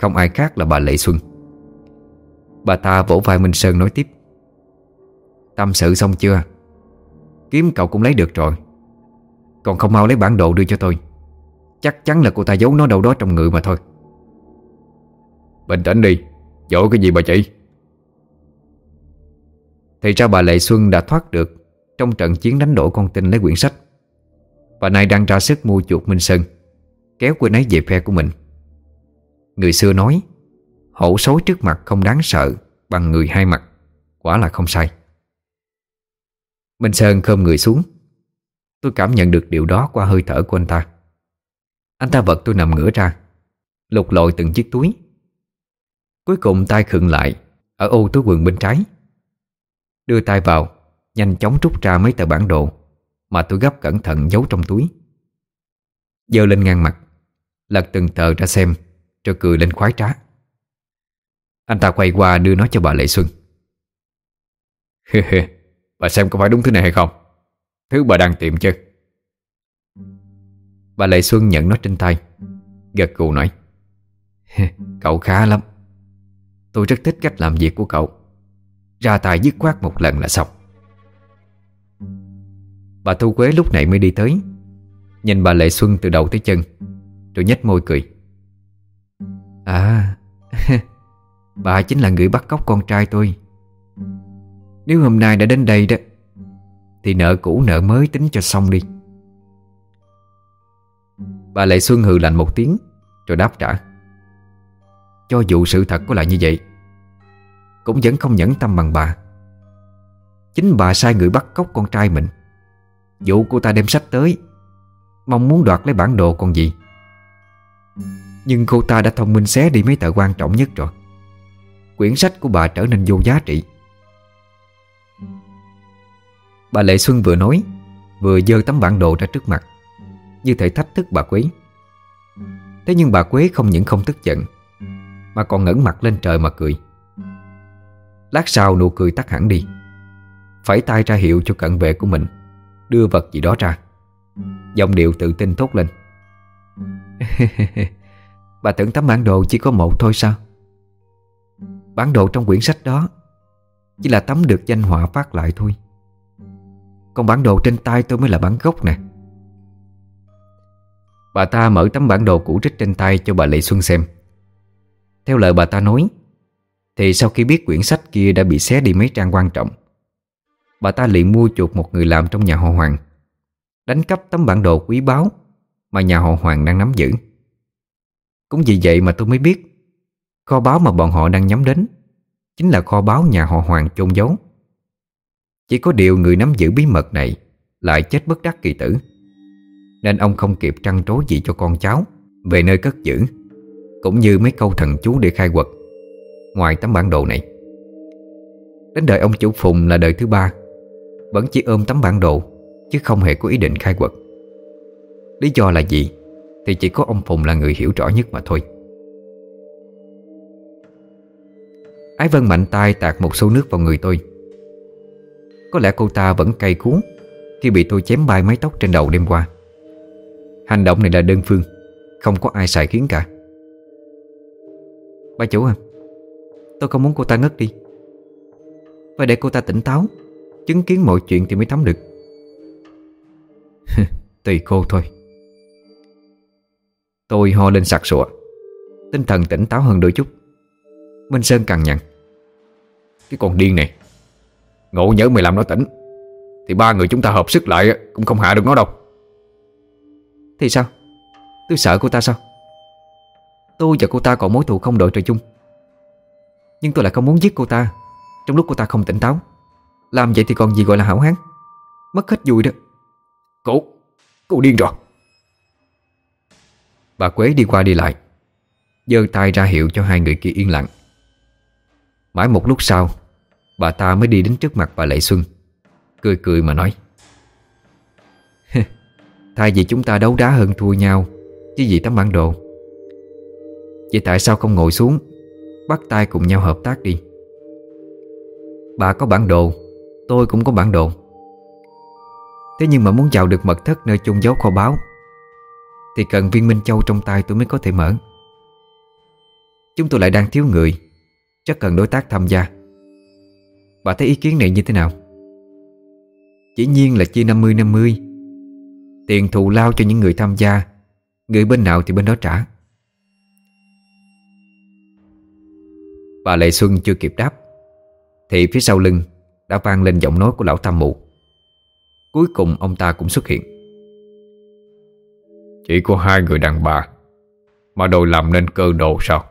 Không ai khác là bà Lệ Xuân. Bà ta vỗ vai Minh Sơn nói tiếp, Tâm sự xong chưa? Kiếm cậu cũng lấy được rồi, Còn không mau lấy bản đồ đưa cho tôi. Chắc chắn là cô ta giấu nó đâu đó trong người mà thôi. Bình tĩnh đi Dội cái gì bà chị? Thì ra bà Lệ Xuân đã thoát được Trong trận chiến đánh đổ con tin lấy quyển sách. Và nay đang ra sức mua chuột Minh Sơn Kéo quên ấy về phe của mình. Người xưa nói Hổ xối trước mặt không đáng sợ Bằng người hai mặt Quả là không sai. Minh Sơn khom người xuống. Tôi cảm nhận được điều đó qua hơi thở của anh ta anh ta vật tôi nằm ngửa ra, Lục lội từng chiếc túi. Cuối cùng tay khựng lại, Ở ô túi quần bên trái. Đưa tay vào, Nhanh chóng rút ra mấy tờ bản đồ Mà tôi gấp cẩn thận giấu trong túi. Dơ lên ngang mặt, Lật từng tờ ra xem, Rồi cười lên khoái trá. Anh ta quay qua đưa nó cho bà Lệ Xuân. Bà xem có phải đúng thứ này hay không? Thứ bà đang tìm chứ? Bà Lệ Xuân nhận nó trên tay. Gật gù nói Cậu khá lắm. Tôi rất thích cách làm việc của cậu. Ra tài dứt khoát một lần là xong. Bà Thu Quế lúc này mới đi tới. Nhìn bà Lệ Xuân từ đầu tới chân, Rồi nhếch môi cười. À Bà chính là người bắt cóc con trai tôi. Nếu hôm nay đã đến đây đó, Thì nợ cũ nợ mới tính cho xong đi. Bà Lệ Xuân hừ lạnh một tiếng, Rồi đáp trả. Cho dù sự thật có là như vậy, Cũng vẫn không nhẫn tâm bằng bà. Chính bà sai người bắt cóc con trai mình. Dụ cô ta đem sách tới, Mong muốn đoạt lấy bản đồ còn gì. Nhưng cô ta đã thông minh xé đi mấy tờ quan trọng nhất rồi. Quyển sách của bà trở nên vô giá trị. Bà Lệ Xuân vừa nói, Vừa dơ tấm bản đồ ra trước mặt. Như thể thách thức bà Quế. Thế nhưng bà Quế không những không tức giận, Mà còn ngẩng mặt lên trời mà cười. Lát sau nụ cười tắt hẳn đi Phải tay ra hiệu cho cận vệ của mình, Đưa vật gì đó ra. Giọng điệu tự tin thốt lên. Bà tưởng tấm bản đồ chỉ có một thôi sao? Bản đồ trong quyển sách đó Chỉ là tấm được danh họa phát lại thôi. Còn bản đồ trên tay tôi mới là bản gốc nè. Bà ta mở tấm bản đồ cũ rích trên tay cho bà Lệ Xuân xem. Theo lời bà ta nói, Thì sau khi biết quyển sách kia đã bị xé đi mấy trang quan trọng, Bà ta liền mua chuột một người làm trong nhà họ Hoàng, Đánh cắp tấm bản đồ quý báu Mà nhà họ Hoàng đang nắm giữ. Cũng vì vậy mà tôi mới biết, Kho báu mà bọn họ đang nhắm đến Chính là kho báu nhà họ Hoàng chôn giấu. Chỉ có điều người nắm giữ bí mật này Lại chết bất đắc kỳ tử. Nên ông không kịp trăn trối gì cho con cháu. Về nơi cất giữ, Cũng như mấy câu thần chú để khai quật Ngoài tấm bản đồ này. Đến đời ông chủ Phùng là đời thứ ba, Vẫn chỉ ôm tấm bản đồ, Chứ không hề có ý định khai quật. Lý do là gì Thì chỉ có ông Phùng là người hiểu rõ nhất mà thôi. Ái Vân mạnh tay tạt một số nước vào người tôi. Có lẽ cô ta vẫn cay cú Khi bị tôi chém bay mái tóc trên đầu đêm qua. Hành động này là đơn phương. Không có ai xài khiến cả. Bà chủ à Tôi không muốn cô ta ngất đi. Phải để cô ta tỉnh táo, Chứng kiến mọi chuyện thì mới thấm được. Tùy cô thôi. Tôi ho lên sặc sụa, Tinh thần tỉnh táo hơn đôi chút. Minh Sơn càng nhằn. Cái con điên này, Ngộ nhớ mày làm nó tỉnh, Thì ba người chúng ta hợp sức lại Cũng không hạ được nó đâu. Thì sao? Tôi sợ cô ta sao? Tôi và cô ta còn mối thù không đội trời chung. Nhưng tôi lại không muốn giết cô ta Trong lúc cô ta không tỉnh táo. Làm vậy thì còn gì gọi là hảo hán. Mất hết vui đó. Cô, cô điên rồi. Bà Quế đi qua đi lại giơ tay ra hiệu cho hai người kia yên lặng. Mãi một lúc sau Bà ta mới đi đến trước mặt bà Lệ Xuân Cười cười mà nói. Thay vì chúng ta đấu đá hơn thua nhau, Chứ gì tấm bản đồ. Vậy tại sao không ngồi xuống, Bắt tay cùng nhau hợp tác đi? Bà có bản đồ, Tôi cũng có bản đồ. Thế nhưng mà muốn vào được mật thất nơi chung giấu kho báu, Thì cần viên Minh Châu trong tay tôi mới có thể mở. Chúng tôi lại đang thiếu người, Chắc cần đối tác tham gia. Bà thấy ý kiến này như thế nào? Chỉ nhiên là chia 50-50 Tiền thù lao cho những người tham gia. Người bên nào thì bên đó trả. Bà Lệ Xuân chưa kịp đáp Thì phía sau lưng Đã vang lên giọng nói của lão tam mụ. Cuối cùng ông ta cũng xuất hiện. Chỉ có hai người đàn bà Mà đòi làm nên cơ đồ sao?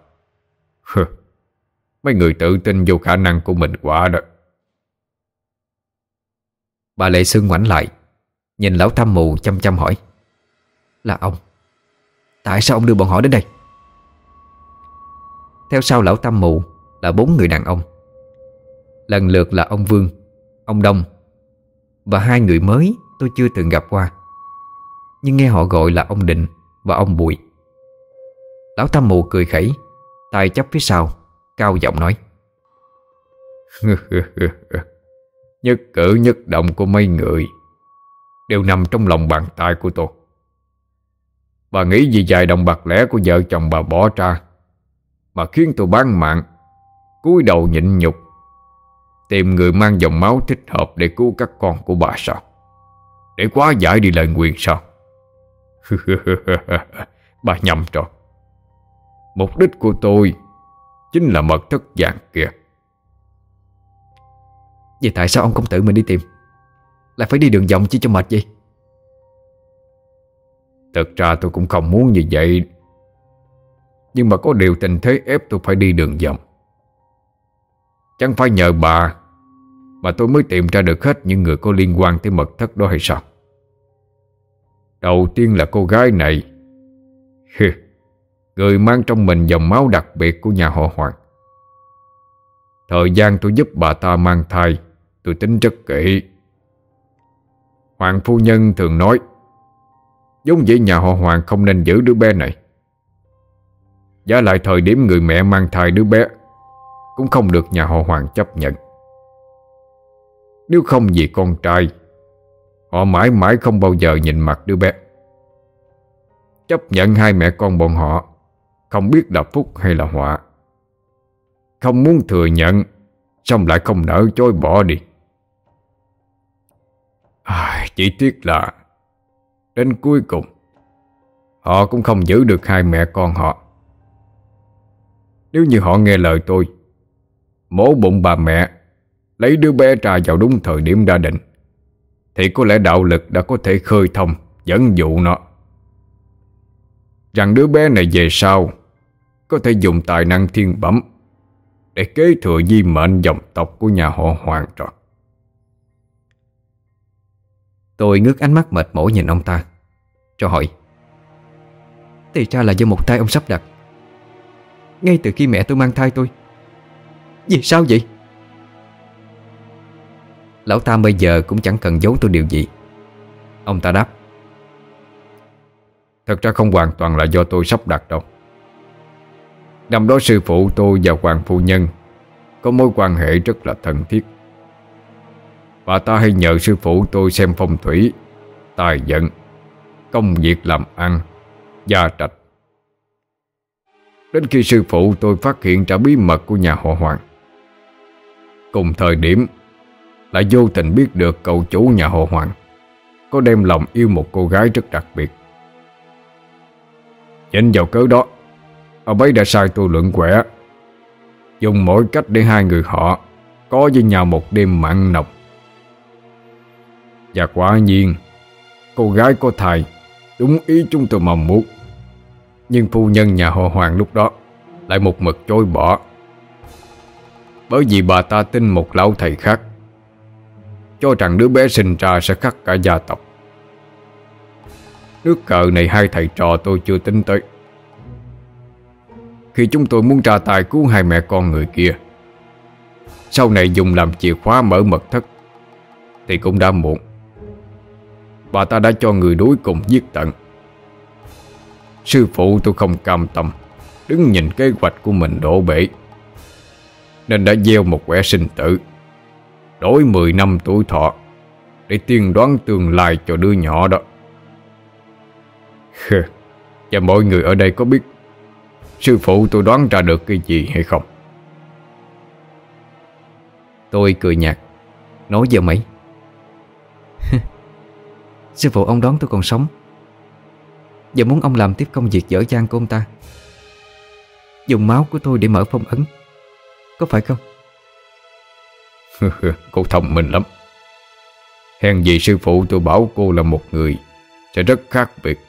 Mấy người tự tin vô khả năng của mình quá đó. Bà Lệ Sương ngoảnh lại Nhìn lão thăm mù chăm chăm hỏi. Là ông. Tại sao ông đưa bọn họ đến đây? Theo sau lão tam mù Là bốn người đàn ông. Lần lượt là ông Vương, Ông Đông. Và hai người mới tôi chưa từng gặp qua. Nhưng nghe họ gọi là ông Định Và ông Bùi Lão tam mù cười khẩy, tay chấp phía sau, Cao giọng nói. Nhất cử nhất động của mấy người. Đều nằm trong lòng bàn tay của tôi. Bà nghĩ vì dài đồng bạc lẻ của vợ chồng bà bỏ ra, Mà khiến tôi bán mạng, cúi đầu nhịn nhục, Tìm người mang dòng máu thích hợp Để cứu các con của bà sao? Để quá giải đi lời nguyện sao? Bà nhầm rồi Mục đích của tôi Chính là mật thất vàng kia. Vậy tại sao ông không tự mình đi tìm? Lại phải đi đường vòng chi cho mệt vậy? Thật ra tôi cũng không muốn như vậy. Nhưng mà có điều tình thế ép tôi phải đi đường vòng. Chẳng phải nhờ bà Mà tôi mới tìm ra được hết những người có liên quan tới mật thất đó hay sao? Đầu tiên là cô gái này. Người mang trong mình dòng máu đặc biệt của nhà họ Hoàng. Thời gian tôi giúp bà ta mang thai, Tôi tính rất kỹ. Hoàng phu nhân thường nói, Giống vậy nhà họ Hoàng không nên giữ đứa bé này. Giá lại thời điểm người mẹ mang thai đứa bé Cũng không được nhà họ Hoàng chấp nhận. Nếu không vì con trai, Họ mãi mãi không bao giờ nhìn mặt đứa bé. Chấp nhận hai mẹ con bọn họ, Không biết là phúc hay là họa. Không muốn thừa nhận, Xong lại không nỡ chối bỏ đi à, Chỉ tiếc là Đến cuối cùng Họ cũng không giữ được hai mẹ con họ. Nếu như họ nghe lời tôi Mổ bụng bà mẹ Lấy đứa bé ra vào đúng thời điểm đã định Thì có lẽ đạo lực đã có thể khơi thông Dẫn dụ nó. Rằng đứa bé này về sau Có thể dùng tài năng thiên bẩm Để kế thừa di mệnh dòng tộc của nhà họ Hoàng rồi. Tôi ngước ánh mắt mệt mỏi nhìn ông ta. Cho hỏi, Thì ra là do một tay ông sắp đặt. Ngay từ khi mẹ tôi mang thai tôi, Vì sao vậy? Lão Tam bây giờ cũng chẳng cần giấu tôi điều gì. Ông ta đáp, Thật ra không hoàn toàn là do tôi sắp đặt đâu. Năm đó sư phụ tôi và Hoàng Phu Nhân Có mối quan hệ rất là thân thiết. Bà ta hay nhờ sư phụ tôi xem phong thủy, Tài vận, Công việc làm ăn, Gia trạch. Đến khi sư phụ tôi phát hiện ra bí mật của nhà họ Hoàng, Cùng thời điểm Lại vô tình biết được cậu chủ nhà họ Hoàng Có đem lòng yêu một cô gái rất đặc biệt. Nhìn vào cớ đó, Ông ấy đã sai tôi luận quẻ, Dùng mỗi cách để hai người họ Có với nhau một đêm mặn nồng và quả nhiên, Cô gái có thai, Đúng ý chúng tôi mong muốn. Nhưng phu nhân nhà họ Hoàng lúc đó Lại một mực chối bỏ. Bởi vì bà ta tin một lão thầy khác, Cho rằng đứa bé sinh ra sẽ khắc cả gia tộc. Nước cờ này hai thầy trò tôi chưa tính tới. Khi chúng tôi muốn ra tài cứu hai mẹ con người kia, Sau này dùng làm chìa khóa mở mật thất, Thì cũng đã muộn. Bà ta đã cho người đối cùng giết tận. Sư phụ tôi không cam tâm, Đứng nhìn kế hoạch của mình đổ bể, Nên đã gieo một quẻ sinh tử, Đổi 10 năm tuổi thọ, Để tiên đoán tương lai cho đứa nhỏ đó. Và mọi người ở đây có biết Sư phụ tôi đoán ra được cái gì hay không? Tôi cười nhạt, Nói giờ mấy? Sư phụ ông đón tôi còn sống. Giờ muốn ông làm tiếp công việc dở dang của ông ta. Dùng máu của tôi để mở phong ấn. Có phải không? Cô thông minh lắm. Hèn gì sư phụ tôi bảo cô là một người Sẽ rất khác biệt.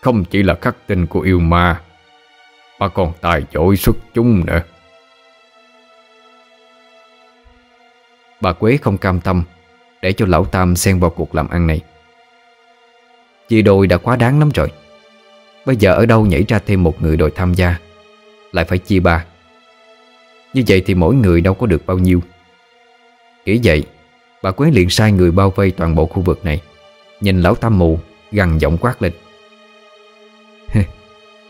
Không chỉ là khắc tinh của yêu ma, Mà còn tài giỏi xuất chúng nữa. Bà Quế không cam tâm Để cho lão Tam xen vào cuộc làm ăn này. Chia đôi đã quá đáng lắm rồi. Bây giờ ở đâu nhảy ra thêm một người đội tham gia? Lại phải chia ba. Như vậy thì mỗi người đâu có được bao nhiêu. Nghĩ vậy, Bà Quế liền sai người bao vây toàn bộ khu vực này, Nhìn lão tam mù Gằn giọng quát lên.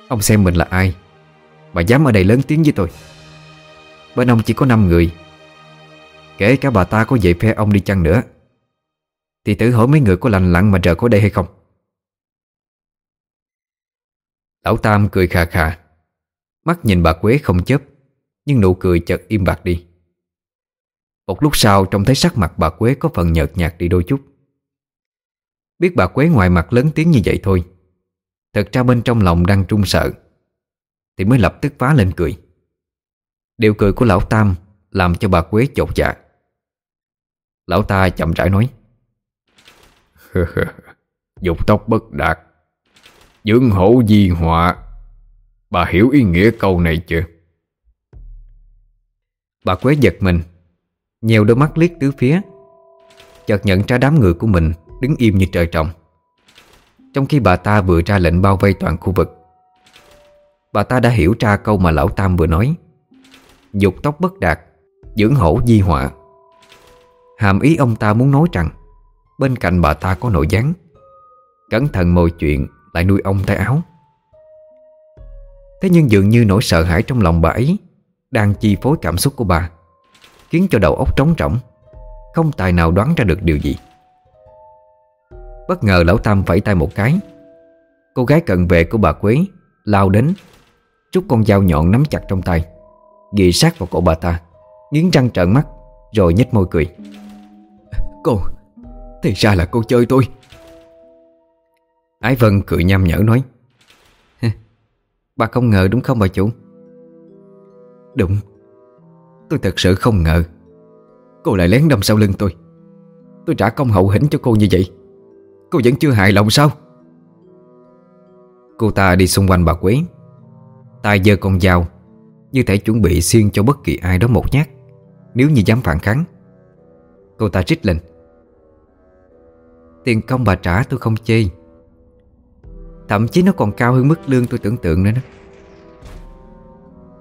Ông xem mình là ai, Mà dám ở đây lớn tiếng với tôi. Bên ông chỉ có 5 người. Kể cả bà ta có về phe ông đi chăng nữa, Thì tự hỏi mấy người có lành lặng mà rời khỏi đây hay không? Lão Tam cười khà khà. Mắt nhìn bà Quế không chớp, Nhưng nụ cười chợt im bặt đi. Một lúc sau, trông thấy sắc mặt bà Quế có phần nhợt nhạt đi đôi chút. Biết bà Quế ngoài mặt lớn tiếng như vậy thôi, Thật ra bên trong lòng đang trung sợ, Thì mới lập tức phá lên cười. Điều cười của lão Tam Làm cho bà Quế chột dạ. Lão ta chậm rãi nói Dục tóc bất đạt Dưỡng hổ di họa. Bà hiểu ý nghĩa câu này chưa? Bà Quế giật mình Nhèo đôi mắt liếc tứ phía. Chợt nhận ra đám người của mình Đứng im như trời trồng. Trong khi bà ta vừa ra lệnh bao vây toàn khu vực, Bà ta đã hiểu ra câu mà lão Tam vừa nói. Dục tóc bất đạt, Dưỡng hổ di họa. Hàm ý ông ta muốn nói rằng, Bên cạnh bà ta có nội gián. Cẩn thận mọi chuyện lại nuôi ông tay áo. Thế nhưng dường như nỗi sợ hãi trong lòng bà ấy Đang chi phối cảm xúc của bà, Khiến cho đầu óc trống rỗng, Không tài nào đoán ra được điều gì. Bất ngờ lão Tam vẫy tay một cái, Cô gái cận vệ của bà Quế Lao đến, Rút con dao nhọn nắm chặt trong tay, Ghi sát vào cổ bà ta, Nghiến răng trợn mắt, Rồi nhếch môi cười. Cô, Thì ra là cô chơi tôi. Ái Vân cười nham nhở nói. Bà không ngờ đúng không bà chủ? Đúng, Tôi thật sự không ngờ. Cô lại lén đâm sau lưng tôi. Tôi trả công hậu hĩnh cho cô như vậy. Cô vẫn chưa hài lòng sao? Cô ta đi xung quanh bà Quế. Tay giơ con dao Như thể chuẩn bị xiên cho bất kỳ ai đó một nhát, Nếu như dám phản kháng. Cô ta rít lên Tiền công bà trả tôi không chê. Thậm chí nó còn cao hơn mức lương tôi tưởng tượng nữa đó.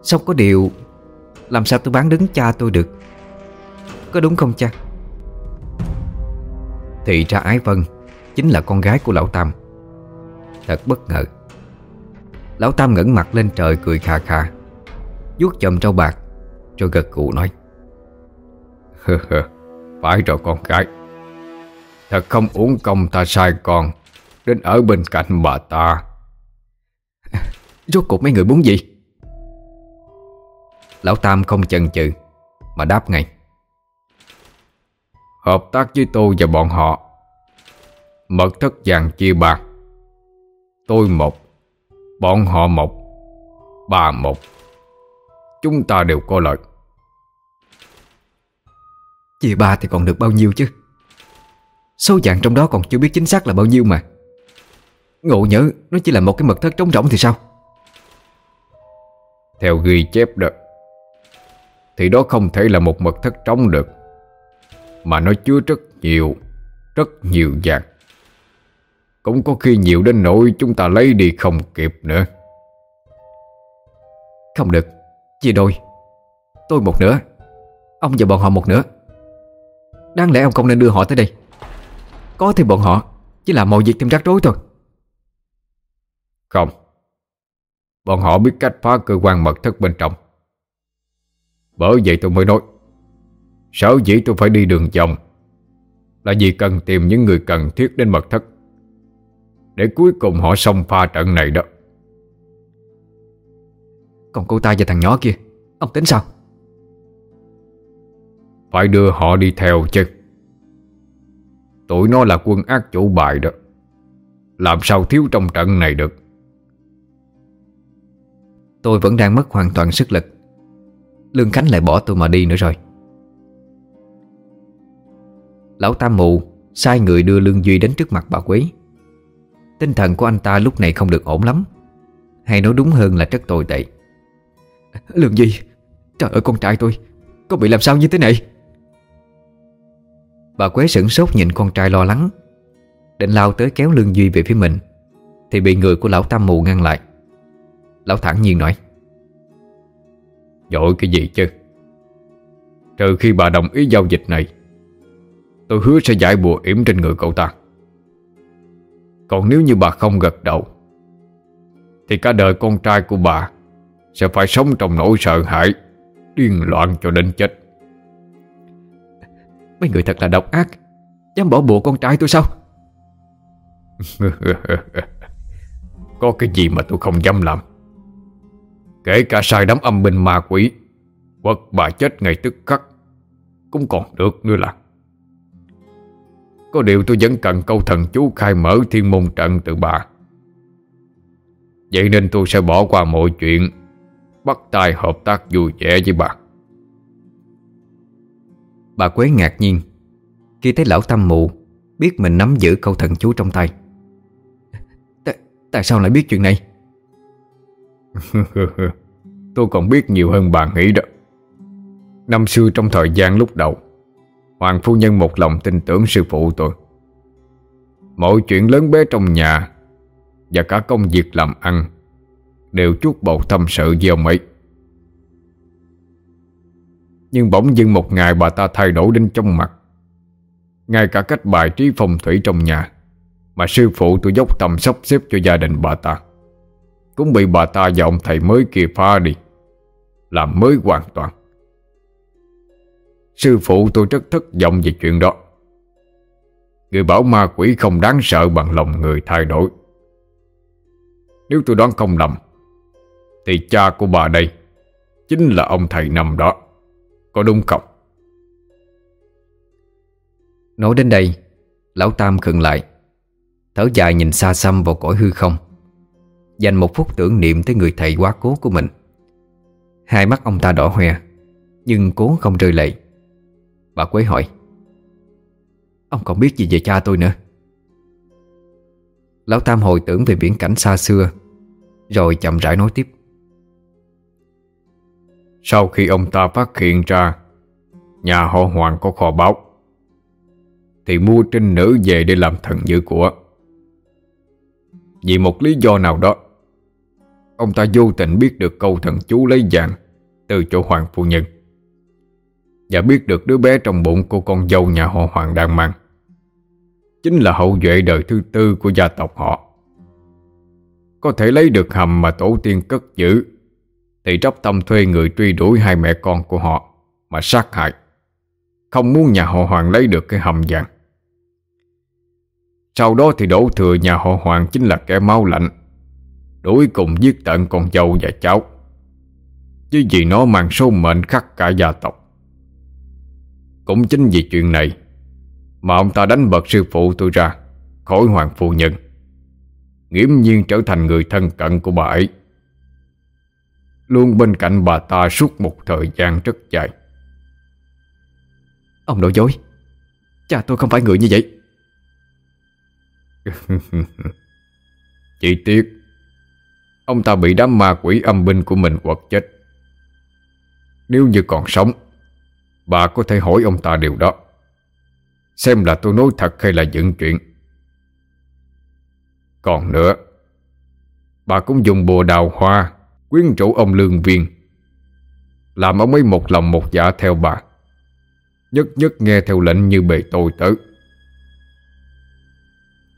Xong có điều, Làm sao tôi bán đứng cha tôi được? Có đúng không cha? Thì ra Ái Vân Chính là con gái của Lão Tam. Thật bất ngờ. Lão Tam ngẩng mặt lên trời cười khà khà, vuốt chầm trâu bạc, Rồi gật cụ nói Phải rồi con gái. Thật không uống công ta sai con. Đến ở bên cạnh bà ta. Rốt cuộc mấy người muốn gì? Lão Tam không chần chừ, Mà đáp ngay. Hợp tác với tôi và bọn họ, Mật thất vàng chia bạc Tôi một, Bọn họ một, Bà một. Chúng ta đều có lợi. Chia ba thì còn được bao nhiêu chứ? Số vàng trong đó còn chưa biết chính xác là bao nhiêu mà. Ngộ nhớ Nó chỉ là một cái mật thất trống rỗng thì sao? Theo ghi chép được Thì đó không thể là một mật thất trống được Mà nó chứa rất nhiều Rất nhiều vàng. Cũng có khi nhiều đến nỗi Chúng ta lấy đi không kịp nữa. Không được Chia đôi. Tôi một nửa Ông và bọn họ một nửa. Đáng lẽ ông không nên đưa họ tới đây. Có thêm bọn họ Chỉ là mọi việc thêm rắc rối thôi Không. Bọn họ biết cách phá cơ quan mật thất bên trong. Bởi vậy tôi mới nói Sở dĩ tôi phải đi đường vòng Là vì cần tìm những người cần thiết đến mật thất Để cuối cùng họ xong pha trận này đó. Còn cô ta và thằng nhỏ kia Ông tính sao? Phải đưa họ đi theo chứ. Tụi nó là quân ác chủ bài đó. Làm sao thiếu trong trận này được Tôi vẫn đang mất hoàn toàn sức lực. Lương Khánh lại bỏ tôi mà đi nữa rồi. Lão Tam Mụ Sai người đưa Lương Duy đến trước mặt bà Quế. Tinh thần của anh ta lúc này không được ổn lắm. Hay nói đúng hơn là rất tồi tệ. Lương Duy, Trời ơi, con trai tôi Con bị làm sao như thế này? Bà Quế sửng sốt nhìn con trai lo lắng, Định lao tới kéo Lương Duy về phía mình, Thì bị người của lão Tam Mù ngăn lại. Lão thẳng nhiên nói. Dội cái gì chứ? Trừ khi bà đồng ý giao dịch này, Tôi hứa sẽ giải bùa yểm trên người cậu ta. Còn nếu như bà không gật đầu, Thì cả đời con trai của bà Sẽ phải sống trong nỗi sợ hãi, Điên loạn cho đến chết. Mấy người thật là độc ác, Dám bỏ bùa con trai tôi sao? Có cái gì mà tôi không dám làm? Kể cả sai đám âm binh ma quỷ Quật bà chết ngày tức khắc, Cũng còn được nữa là. Có điều tôi vẫn cần câu thần chú khai mở thiên môn trận từ bà. Vậy nên tôi sẽ bỏ qua mọi chuyện, Bắt tay hợp tác vui vẻ với bà. Bà Quế ngạc nhiên. Khi thấy lão tâm mụ Biết mình nắm giữ câu thần chú trong tay. T Tại sao lại biết chuyện này? Tôi còn biết nhiều hơn bà nghĩ đó. Năm xưa trong thời gian lúc đầu, Hoàng phu nhân một lòng tin tưởng sư phụ tôi. Mọi chuyện lớn bé trong nhà Và cả công việc làm ăn Đều chút bầu tâm sự với ông ấy Nhưng bỗng dưng một ngày bà ta thay đổi đến trong mặt. Ngay cả cách bài trí phong thủy trong nhà Mà sư phụ tôi dốc tâm sắp xếp cho gia đình bà ta. Cũng bị bà ta và ông thầy mới kia pha đi. Làm mới hoàn toàn. Sư phụ tôi rất thất vọng về chuyện đó. Người bảo ma quỷ không đáng sợ bằng lòng người thay đổi. Nếu tôi đoán không lầm, Thì cha của bà đây Chính là ông thầy năm đó. Có đúng không? Nói đến đây, Lão Tam khựng lại. Thở dài nhìn xa xăm vào cõi hư không. Dành một phút tưởng niệm tới người thầy quá cố của mình. Hai mắt ông ta đỏ hoe, Nhưng cố không rơi lệ. Bà Quế hỏi, Ông còn biết gì về cha tôi nữa? Lão Tam hồi tưởng về biển cảnh xa xưa, Rồi chậm rãi nói tiếp, Sau khi ông ta phát hiện ra Nhà họ Hoàng có kho báu, Thì mua trinh nữ về để làm thần dữ của. Vì một lý do nào đó Ông ta vô tình biết được câu thần chú lấy vàng Từ chỗ Hoàng Phu Nhân. Và biết được đứa bé trong bụng của con dâu nhà họ Hoàng đang mang. Chính là hậu duệ đời thứ tư của gia tộc họ. Có thể lấy được hầm mà tổ tiên cất giữ, Thì tróc tâm thuê người truy đuổi hai mẹ con của họ Mà sát hại. Không muốn nhà họ Hoàng lấy được cái hầm vàng. Sau đó thì đổ thừa nhà họ Hoàng chính là kẻ máu lạnh. Đuổi cùng giết tận con dâu và cháu. Chứ vì nó mang số mệnh khắc cả gia tộc. Cũng chính vì chuyện này Mà ông ta đánh bật sư phụ tôi ra Khỏi hoàng phu nhân. Nghiễm nhiên trở thành người thân cận của bà ấy. Luôn bên cạnh bà ta suốt một thời gian rất dài. Ông nói dối. Cha tôi không phải người như vậy. Chỉ tiếc Ông ta bị đám ma quỷ âm binh của mình quật chết. Nếu như còn sống, Bà có thể hỏi ông ta điều đó. Xem là tôi nói thật hay là dựng chuyện. Còn nữa, Bà cũng dùng bùa đào hoa Quyến rũ ông lương viên, Làm ông ấy một lòng một dạ theo bà. Nhất nhất nghe theo lệnh như bề tôi tớ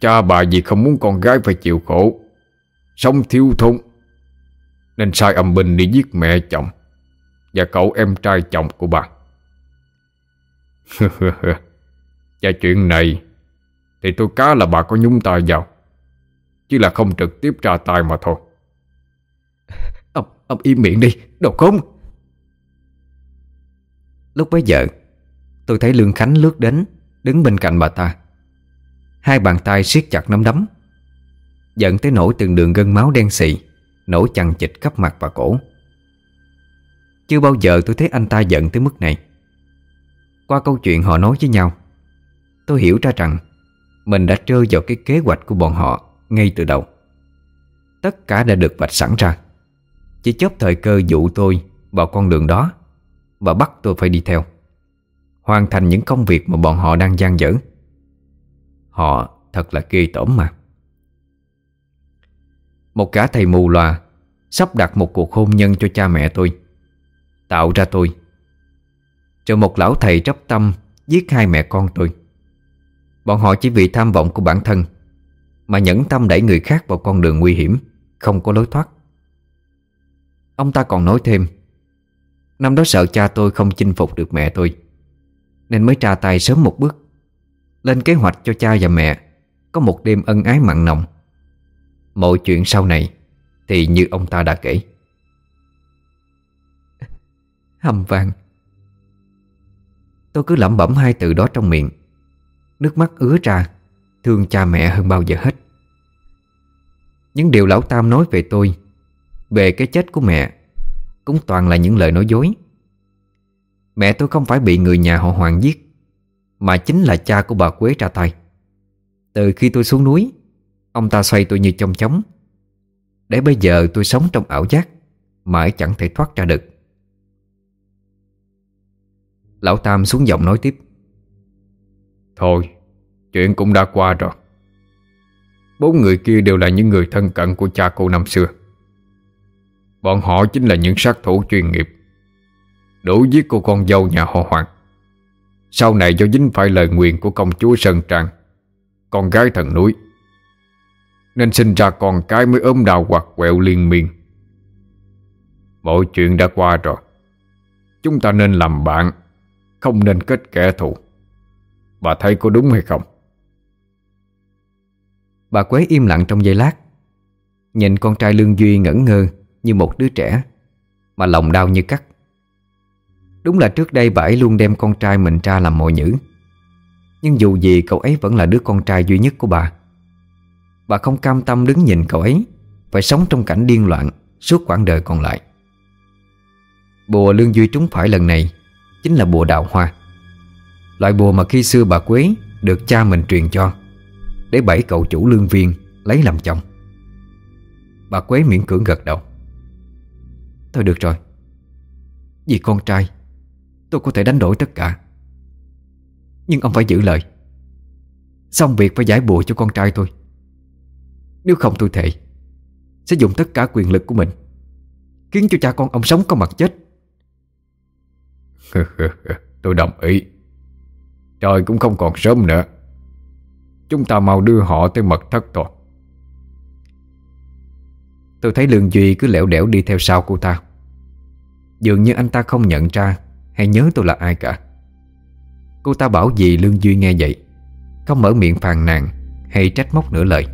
Cha bà vì không muốn con gái phải chịu khổ Sống thiếu thốn. Nên sai âm binh đi giết mẹ chồng Và cậu em trai chồng của bà. Và chuyện này Thì tôi cá là bà có nhúng tay vào Chứ là không trực tiếp ra tay mà thôi. Ông, ông im miệng đi Đồ khốn. Lúc bấy giờ Tôi thấy Lương Khánh lướt đến Đứng bên cạnh bà ta. Hai bàn tay siết chặt nắm đấm. Giận tới nổi từng đường gân máu đen xị Nổi chằng chịch khắp mặt và cổ. Chưa bao giờ tôi thấy anh ta giận tới mức này. Qua câu chuyện họ nói với nhau, Tôi hiểu ra rằng Mình đã rơi vào cái kế hoạch của bọn họ Ngay từ đầu. Tất cả đã được vạch sẵn ra. Chỉ chớp thời cơ dụ tôi Vào con đường đó Và bắt tôi phải đi theo, Hoàn thành những công việc mà bọn họ đang gian dở. Họ thật là ghê tởm mà. Một gã thầy mù loà, Sắp đặt một cuộc hôn nhân cho cha mẹ tôi, Tạo ra tôi. Rồi một lão thầy chấp tâm Giết hai mẹ con tôi. Bọn họ chỉ vì tham vọng của bản thân, Mà nhẫn tâm đẩy người khác vào con đường nguy hiểm, Không có lối thoát. Ông ta còn nói thêm, Năm đó sợ cha tôi không chinh phục được mẹ tôi, Nên mới tra tay sớm một bước, Lên kế hoạch cho cha và mẹ Có một đêm ân ái mặn nồng. Mọi chuyện sau này Thì như ông ta đã kể. Hầm vàng. Tôi cứ lẩm bẩm hai từ đó trong miệng. Nước mắt ứa ra, Thương cha mẹ hơn bao giờ hết. Những điều lão Tam nói về tôi, Về cái chết của mẹ, Cũng toàn là những lời nói dối. Mẹ tôi không phải bị người nhà họ Hoàng giết, Mà chính là cha của bà Quế ra tay. Từ khi tôi xuống núi Ông ta xoay tôi như trong chóng. Để bây giờ tôi sống trong ảo giác, Mãi chẳng thể thoát ra được. Lão Tam xuống giọng nói tiếp. Thôi, Chuyện cũng đã qua rồi. Bốn người kia đều là những người thân cận của cha cô năm xưa. Bọn họ chính là những sát thủ chuyên nghiệp. Đủ giết cô con dâu nhà họ Hoàng, Sau này do dính phải lời nguyện của công chúa Sơn Trang, Con gái thần núi nên sinh ra con cái mới ốm đau hoặc quẹo liên miên. Mọi chuyện đã qua rồi. Chúng ta nên làm bạn, Không nên kết kẻ thù. Bà thấy có đúng hay không? Bà Quế im lặng trong giây lát. Nhìn con trai Lương Duy ngẩn ngơ Như một đứa trẻ, Mà lòng đau như cắt. Đúng là trước đây bà ấy luôn đem con trai mình ra làm mồi nhữ Nhưng dù gì cậu ấy vẫn là đứa con trai duy nhất của bà. Bà không cam tâm đứng nhìn cậu ấy, Phải sống trong cảnh điên loạn Suốt quãng đời còn lại. Bùa Lương Duy trúng phải lần này Chính là bùa đào hoa. Loại bùa mà khi xưa bà Quế Được cha mình truyền cho Để bảy cậu chủ lương viên Lấy làm chồng. Bà Quế miễn cưỡng gật đầu. Thôi được rồi, Vì con trai, Tôi có thể đánh đổi tất cả. Nhưng ông phải giữ lời. Xong việc phải giải bùa cho con trai tôi nếu không tôi thề Sẽ dùng tất cả quyền lực của mình Khiến cho cha con ông sống có mặt chết. Tôi đồng ý. Trời cũng không còn sớm nữa. Chúng ta mau đưa họ tới mật thất thôi. Tôi thấy Lương Duy cứ lẻo đẻo đi theo sau cô ta. Dường như anh ta không nhận ra Hay nhớ tôi là ai cả. Cô ta bảo gì Lương Duy nghe vậy Không mở miệng phàn nàn Hay trách móc nửa lời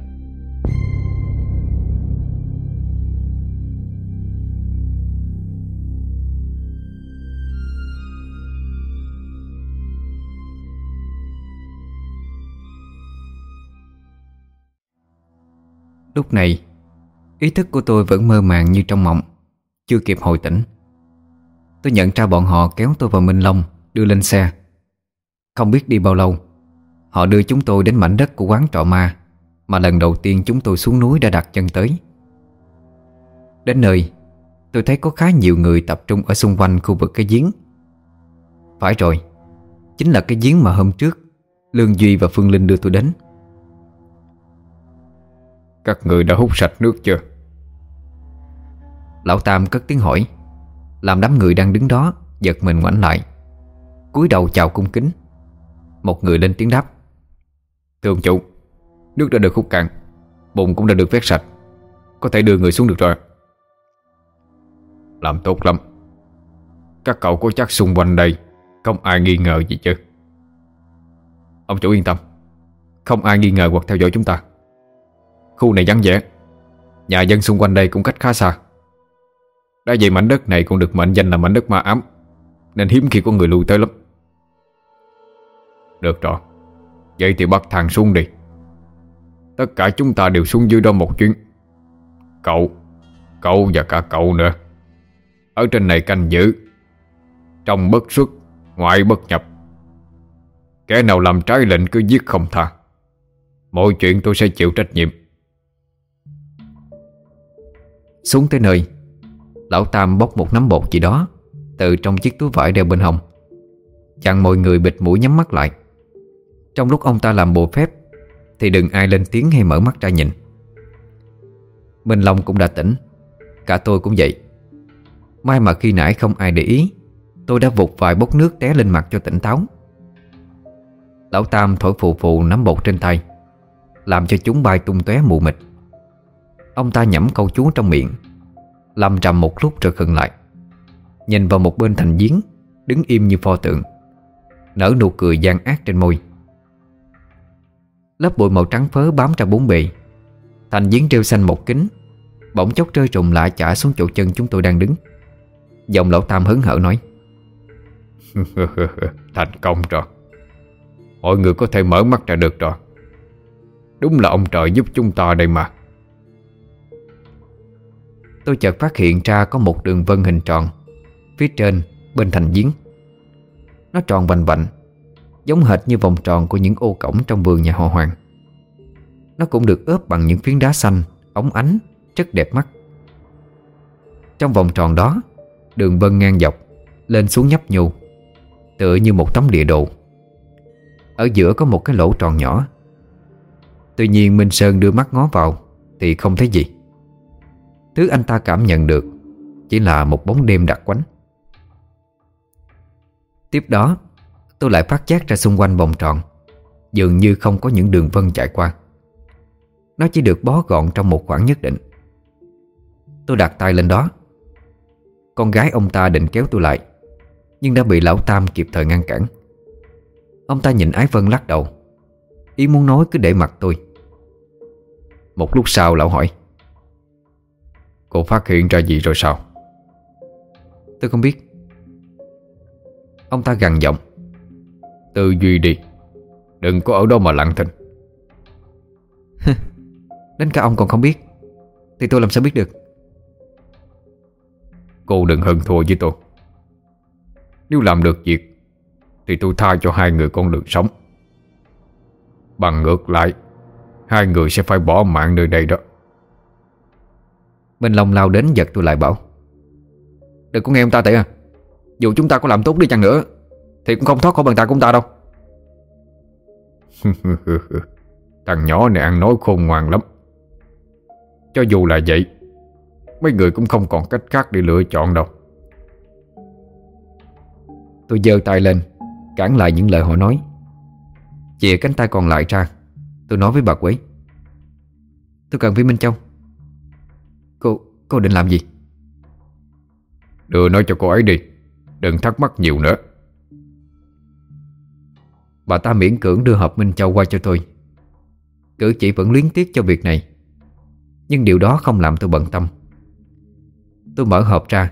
Lúc này, Ý thức của tôi vẫn mơ màng như trong mộng, Chưa kịp hồi tỉnh. Tôi nhận ra bọn họ kéo tôi vào Minh Long, Đưa lên xe. Không biết đi bao lâu, Họ đưa chúng tôi đến mảnh đất của quán trọ ma Mà lần đầu tiên chúng tôi xuống núi đã đặt chân tới. Đến nơi, Tôi thấy có khá nhiều người tập trung ở xung quanh khu vực cái giếng. Phải rồi, Chính là cái giếng mà hôm trước Lương Duy và Phương Linh đưa tôi đến các người đã hút sạch nước chưa? Lão Tam cất tiếng hỏi. Làm đám người đang đứng đó Giật mình ngoảnh lại. Cúi đầu chào cung kính. Một người lên tiếng đáp. Thưa ông chủ Nước đã được hút cạn. Bụng cũng đã được vét sạch. Có thể đưa người xuống được rồi. Làm tốt lắm. Các cậu có chắc xung quanh đây Không ai nghi ngờ gì chứ? Ông chủ yên tâm. Không ai nghi ngờ hoặc theo dõi chúng ta Khu này vắng vẻ. Nhà dân xung quanh đây cũng cách khá xa. Đã vậy mảnh đất này cũng được mệnh danh là mảnh đất ma ám, Nên hiếm khi có người lui tới lắm. Được rồi, Vậy thì bắt thằng xuống đi. Tất cả chúng ta đều xuống dưới đó một chuyến. Cậu Cậu và cả cậu nữa. Ở trên này canh giữ. Trong bất xuất, Ngoại bất nhập. Kẻ nào làm trái lệnh cứ giết không tha. Mọi chuyện tôi sẽ chịu trách nhiệm. Xuống tới nơi, Lão Tam bóc một nắm bột gì đó Từ trong chiếc túi vải đeo bên hông. Chặn mọi người bịt mũi nhắm mắt lại. Trong lúc ông ta làm bộ phép, Thì đừng ai lên tiếng hay mở mắt ra nhìn. Minh Long cũng đã tỉnh, Cả tôi cũng vậy. May mà khi nãy không ai để ý, Tôi đã vụt vài bốc nước té lên mặt cho tỉnh táo. Lão Tam thổi phù phù nắm bột trên tay, Làm cho chúng bay tung tóe mù mịt. Ông ta nhẩm câu chú trong miệng. Làm trầm một lúc rồi khựng lại. Nhìn vào một bên thành giếng, Đứng im như pho tượng. Nở nụ cười gian ác trên môi. Lớp bụi màu trắng phớ bám ra bốn bề. Thành giếng treo xanh một kính, Bỗng chốc rơi trùng lại chả xuống chỗ chân chúng tôi đang đứng. Giọng lão Tam hứng hở nói. Thành công rồi. Mọi người có thể mở mắt ra được rồi. Đúng là ông trời giúp chúng ta đây mà. Tôi chợt phát hiện ra có một đường vân hình tròn, Phía trên bên thành giếng. Nó tròn vành vạnh, Giống hệt như vòng tròn của những ô cổng trong vườn nhà họ Hoàng. Nó cũng được ướp bằng những phiến đá xanh Ống ánh, Rất đẹp mắt. Trong vòng tròn đó, Đường vân ngang dọc, Lên xuống nhấp nhô, Tựa như một tấm địa đồ. Ở giữa có một cái lỗ tròn nhỏ. Tuy nhiên Minh Sơn đưa mắt ngó vào Thì không thấy gì. Thứ anh ta cảm nhận được Chỉ là một bóng đêm đặc quánh. Tiếp đó, Tôi lại phát giác ra xung quanh vòng tròn, Dường như không có những đường vân chạy qua. Nó chỉ được bó gọn trong một khoảng nhất định. Tôi đặt tay lên đó. Con gái ông ta định kéo tôi lại, Nhưng đã bị lão Tam kịp thời ngăn cản. Ông ta nhìn Ái Vân lắc đầu, Ý muốn nói cứ để mặt tôi. Một lúc sau, lão hỏi Cô phát hiện ra gì rồi sao? Tôi không biết. Ông ta gằn giọng. Tư duy đi. Đừng có ở đó mà lặng thinh. Đến cả ông còn không biết. Thì tôi làm sao biết được? Cô đừng hận thua với tôi. Nếu làm được việc Thì tôi tha cho hai người con đường sống. Bằng ngược lại Hai người sẽ phải bỏ mạng nơi đây đó Minh Long lao đến giật tôi lại bảo Đừng có nghe ông ta tệ à. Dù chúng ta có làm tốt đi chăng nữa Thì cũng không thoát khỏi bàn tay của ông ta đâu. Thằng nhỏ này ăn nói khôn ngoan lắm. Cho dù là vậy Mấy người cũng không còn cách khác để lựa chọn đâu. Tôi giơ tay lên Cản lại những lời họ nói. Chìa cánh tay còn lại ra Tôi nói với bà Quế Tôi cần với Minh Châu Cô, cô định làm gì? Đưa nó cho cô ấy đi. Đừng thắc mắc nhiều nữa. Bà ta miễn cưỡng đưa hộp Minh Châu qua cho tôi. Cử chỉ vẫn luyến tiếc cho việc này. Nhưng điều đó không làm tôi bận tâm. Tôi mở hộp ra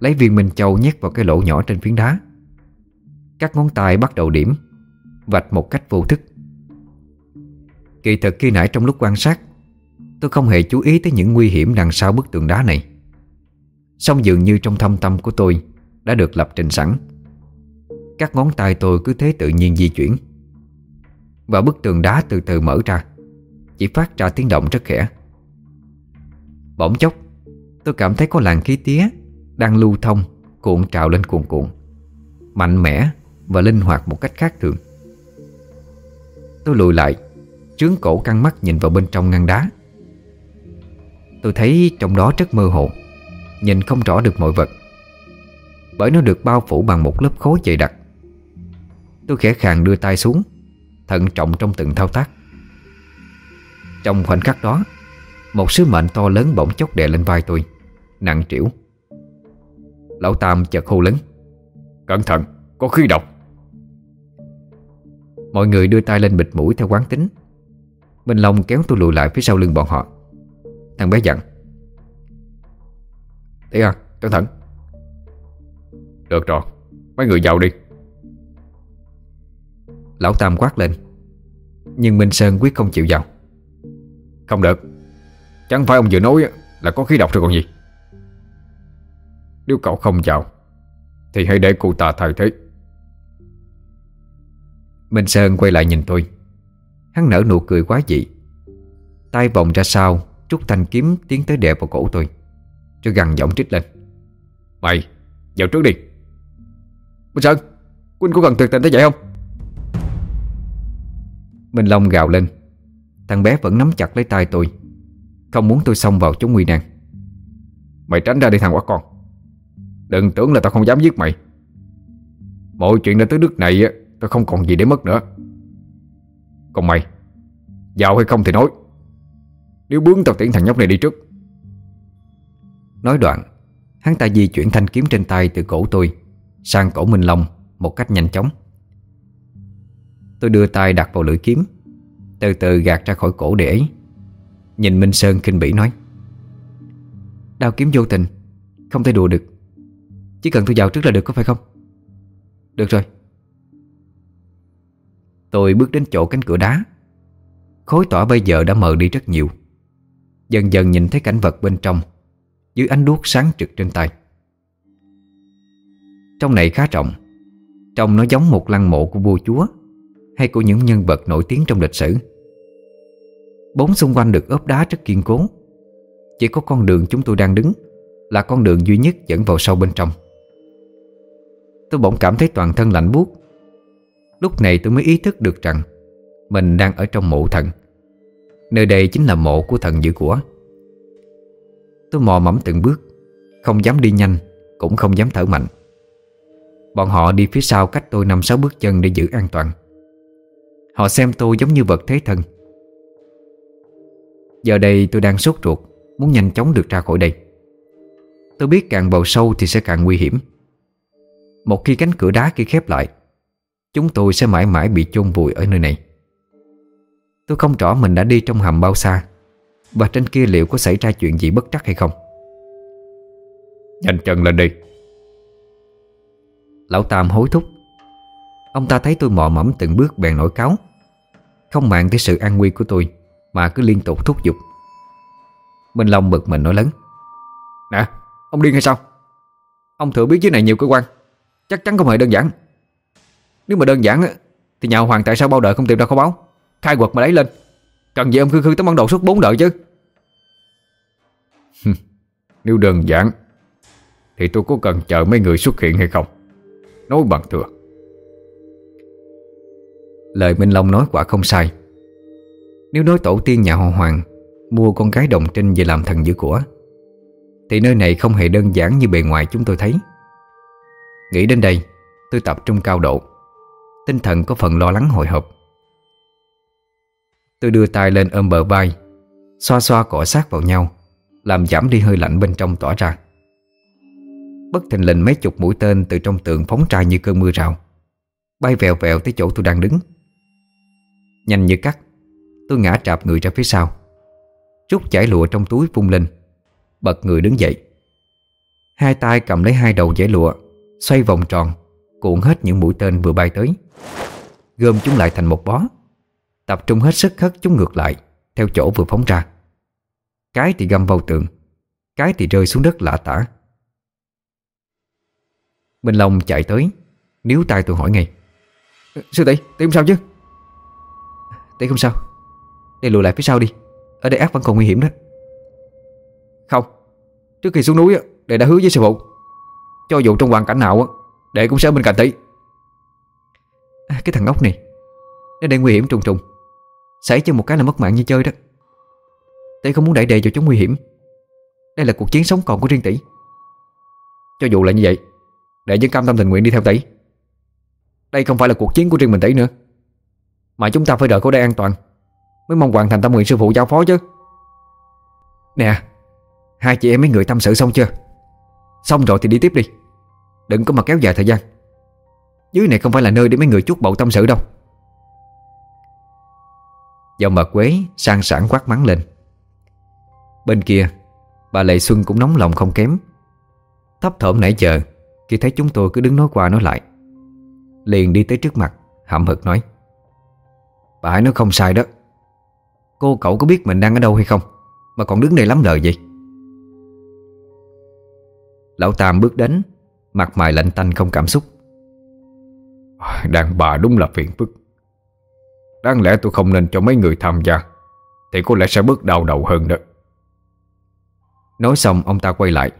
Lấy viên Minh Châu nhét vào cái lỗ nhỏ trên phiến đá. Các ngón tay bắt đầu điểm Vạch một cách vô thức. Kỳ thật khi nãy trong lúc quan sát Tôi không hề chú ý tới những nguy hiểm đằng sau bức tường đá này. Song dường như trong thâm tâm của tôi Đã được lập trình sẵn. Các ngón tay tôi cứ thế tự nhiên di chuyển. Và bức tường đá từ từ mở ra, Chỉ phát ra tiếng động rất khẽ. Bỗng chốc, Tôi cảm thấy có làn khí tía Đang lưu thông, Cuộn trào lên cuồn cuộn, Mạnh mẽ và linh hoạt một cách khác thường. Tôi lùi lại, Trướng cổ căng mắt nhìn vào bên trong ngăn đá. Tôi thấy trong đó rất mơ hồ Nhìn không rõ được mọi vật. Bởi nó được bao phủ bằng một lớp khối dày đặc. Tôi khẽ khàng đưa tay xuống Thận trọng trong từng thao tác. Trong khoảnh khắc đó Một sứ mệnh to lớn bỗng chốc đè lên vai tôi Nặng trĩu. Lão Tam chợt hô lớn Cẩn thận, có khí độc. Mọi người đưa tay lên bịt mũi theo quán tính. Minh Long kéo tôi lùi lại phía sau lưng bọn họ. Thằng bé dặn Tí à, cẩn thận. Được rồi, mấy người vào đi. Lão Tam quát lên Nhưng Minh Sơn quyết không chịu vào Không được Chẳng phải ông vừa nói là có khí độc rồi còn gì. Nếu cậu không vào Thì hãy để cụ ta thay thế. Minh Sơn quay lại nhìn tôi. Hắn nở nụ cười quá dị. Tay vòng ra sau Trúc thanh kiếm tiến tới đè vào cổ tôi, Rồi gằn giọng trích lên. Mày, vào trước đi. Minh Sơn Quynh có cần tuyệt tình tới vậy không? Minh Long gào lên. Thằng bé vẫn nắm chặt lấy tay tôi, Không muốn tôi xông vào chúng nguy nan. Mày tránh ra đi thằng quả con. Đừng tưởng là tao không dám giết mày. Mọi chuyện đã tới nước này Tao không còn gì để mất nữa. Còn mày, Giàu hay không thì nói. Nếu bướng tao tiễn thằng nhóc này đi trước. Nói đoạn, Hắn ta di chuyển thanh kiếm trên tay từ cổ tôi Sang cổ Minh Long Một cách nhanh chóng. Tôi đưa tay đặt vào lưỡi kiếm, Từ từ gạt ra khỏi cổ để ấy. Nhìn Minh Sơn kinh bỉ nói, Đao kiếm vô tình, Không thể đùa được. Chỉ cần tôi vào trước là được, có phải không? Được rồi. Tôi bước đến chỗ cánh cửa đá. Khối tỏa bây giờ đã mờ đi rất nhiều. Dần dần nhìn thấy cảnh vật bên trong, Dưới ánh đuốc sáng trực trên tay. Trong này khá rộng, Trông nó giống một lăng mộ của vua chúa Hay của những nhân vật nổi tiếng trong lịch sử. Bốn xung quanh được ốp đá rất kiên cố, Chỉ có con đường chúng tôi đang đứng Là con đường duy nhất dẫn vào sâu bên trong. Tôi bỗng cảm thấy toàn thân lạnh buốt. Lúc này tôi mới ý thức được rằng Mình đang ở trong mộ thần. Nơi đây chính là mộ của thần giữ của. Tôi mò mẫm từng bước, Không dám đi nhanh, Cũng không dám thở mạnh. Bọn họ đi phía sau cách tôi năm sáu bước chân để giữ an toàn. Họ xem tôi giống như vật thế thân. Giờ đây tôi đang sốt ruột, Muốn nhanh chóng được ra khỏi đây. Tôi biết càng vào sâu thì sẽ càng nguy hiểm. Một khi cánh cửa đá kia khép lại, Chúng tôi sẽ mãi mãi bị chôn vùi ở nơi này. Tôi không rõ mình đã đi trong hầm bao xa Và trên kia liệu có xảy ra chuyện gì bất trắc hay không. Nhanh chân lên đi. Lão Tam hối thúc. Ông ta thấy tôi mò mẫm từng bước bèn nổi cáo. Không màng tới sự an nguy của tôi Mà cứ liên tục thúc giục. Minh Long bực mình nói lớn. Nè, ông điên hay sao? Ông thừa biết dưới này nhiều cơ quan. Chắc chắn không hề đơn giản. Nếu mà đơn giản Thì nhà hoàng tại sao bao đời không tìm ra kho báu? Khai quật mà lấy lên. Cần gì ông khư khư tới bản đồ suốt bốn đời chứ? Nếu đơn giản, Thì tôi có cần chờ mấy người xuất hiện hay không? Nói bằng thừa. Lời Minh Long nói quả không sai. Nếu nói tổ tiên nhà họ Hoàng Mua con gái đồng trinh về làm thần giữ của, Thì nơi này không hề đơn giản như bề ngoài chúng tôi thấy. Nghĩ đến đây, Tôi tập trung cao độ. Tinh thần có phần lo lắng hồi hộp. Tôi đưa tay lên ôm bờ vai, Xoa xoa cỏ sát vào nhau, Làm giảm đi hơi lạnh bên trong tỏa ra. Bất thình lình mấy chục mũi tên Từ trong tường phóng ra như cơn mưa rào, Bay vèo vèo tới chỗ tôi đang đứng. Nhanh như cắt, Tôi ngã trạp người ra phía sau, Rút chải lụa trong túi vung lên, Bật người đứng dậy. Hai tay cầm lấy hai đầu giải lụa, Xoay vòng tròn, Cuộn hết những mũi tên vừa bay tới, Gom chúng lại thành một bó. Tập trung hết sức hất chúng ngược lại Theo chỗ vừa phóng ra. Cái thì găm vào tường Cái thì rơi xuống đất lạ tả. Minh Long chạy tới Níu tay tôi hỏi ngay Sư tỷ, tỷ không sao chứ? Tỷ không sao Để lùi lại phía sau đi Ở đây ác vẫn còn nguy hiểm đó. Không Trước khi xuống núi Đệ đã hứa với sư phụ Cho dù trong hoàn cảnh nào Đệ cũng sẽ bên cạnh tỷ. Cái thằng ngốc này Nó đang nguy hiểm trùng trùng. Xảy cho một cái là mất mạng như chơi đó. Tỷ không muốn đẩy đề vào chỗ nguy hiểm. Đây là cuộc chiến sống còn của riêng tỷ. Cho dù là như vậy, Đệ vẫn cam tâm tình nguyện đi theo tỷ. Đây không phải là cuộc chiến của riêng mình tỷ nữa. Mà chúng ta phải đợi cô đây an toàn, Mới mong hoàn thành tâm nguyện sư phụ giao phó chứ. Nè, Hai chị em mấy người tâm sự xong chưa? Xong rồi thì đi tiếp đi. Đừng có mà kéo dài thời gian. Dưới này không phải là nơi để mấy người chút bầu tâm sự đâu. Dòng bà Quế sang sảng quát mắng lên. Bên kia, Bà Lệ Xuân cũng nóng lòng không kém. Thấp thỏm nãy giờ, Khi thấy chúng tôi cứ đứng nói qua nói lại, Liền đi tới trước mặt, Hậm hực nói, Bà ấy nói không sai đó. Cô cậu có biết mình đang ở đâu hay không? Mà còn đứng đây lắm lời vậy? Lão Tam bước đến, Mặt mày lạnh tanh không cảm xúc. Đàn bà đúng là phiền phức. Đáng lẽ tôi không nên cho mấy người tham gia, Thì có lẽ sẽ bớt đau đầu hơn đó Nói xong, ông ta quay lại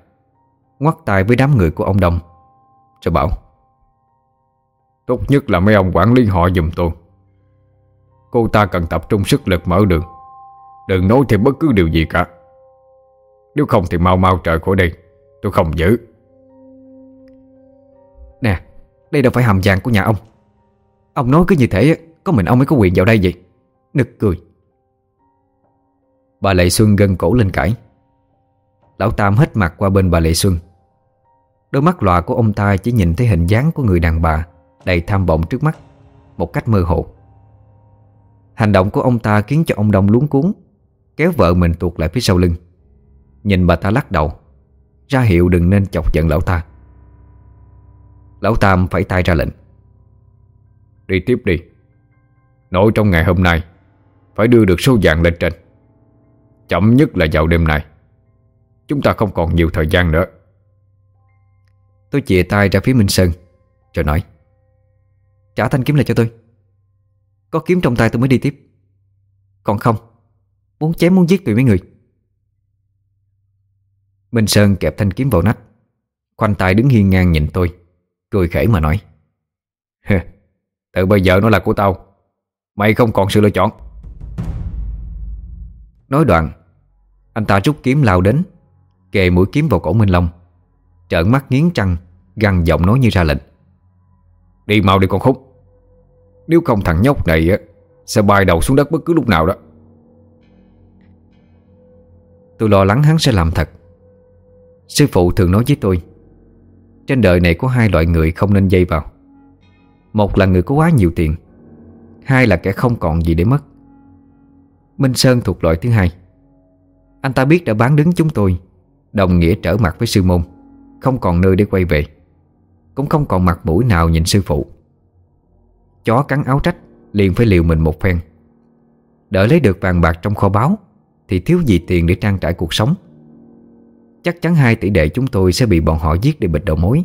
Ngoắt tay với đám người của ông Đông. Rồi bảo, Tốt nhất là mấy ông quản lý họ giùm tôi. Cô ta cần tập trung sức lực mở đường, Đừng nói thêm bất cứ điều gì cả. Nếu không thì mau mau trời khỏi đây, Tôi không giữ. Nè, Đây đâu phải hầm vàng của nhà ông. Ông nói cứ như thế có mình ông mới có quyền vào đây vậy? Nực cười. Bà Lệ Xuân gân cổ lên cãi. Lão Tam hết mặt qua bên bà Lệ Xuân. Đôi mắt lòa của ông ta chỉ nhìn thấy hình dáng của người đàn bà Đầy tham vọng trước mắt, Một cách mơ hồ. Hành động của ông ta khiến cho ông Đông luống cuốn, Kéo vợ mình tuột lại phía sau lưng. Nhìn bà ta lắc đầu, Ra hiệu đừng nên chọc giận lão ta. Lão Tam phải tay ra lệnh. Đi tiếp đi. Nội trong ngày hôm nay, Phải đưa được số vàng lên trên. Chậm nhất là vào đêm nay. Chúng ta không còn nhiều thời gian nữa. Tôi chìa tay ra phía Minh Sơn, Rồi nói, Trả thanh kiếm lại cho tôi. Có kiếm trong tay tôi mới đi tiếp. Còn không, Muốn chém muốn giết tụi mấy người. Minh Sơn kẹp thanh kiếm vào nách, Khoanh tay đứng hiên ngang nhìn tôi, Cười khẩy mà nói Từ bây giờ nó là của tao. Mày không còn sự lựa chọn. Nói đoạn, Anh ta rút kiếm lao đến, Kề mũi kiếm vào cổ Minh Long. Trợn mắt nghiến trăng Găng giọng nói như ra lệnh. Đi mau đi con khúc. Nếu không thằng nhóc này Sẽ bay đầu xuống đất bất cứ lúc nào đó. Tôi lo lắng hắn sẽ làm thật. Sư phụ thường nói với tôi, Trên đời này có hai loại người không nên dây vào. Một là người có quá nhiều tiền Hai là kẻ không còn gì để mất. Minh Sơn thuộc loại thứ hai. Anh ta biết đã bán đứng chúng tôi, Đồng nghĩa trở mặt với sư môn, Không còn nơi để quay về, Cũng không còn mặt mũi nào nhìn sư phụ. Chó cắn áo trách, Liền phải liều mình một phen. Đợi lấy được vàng bạc trong kho báu, Thì thiếu gì tiền để trang trải cuộc sống. Chắc chắn hai tỷ đệ chúng tôi Sẽ bị bọn họ giết để bịt đầu mối,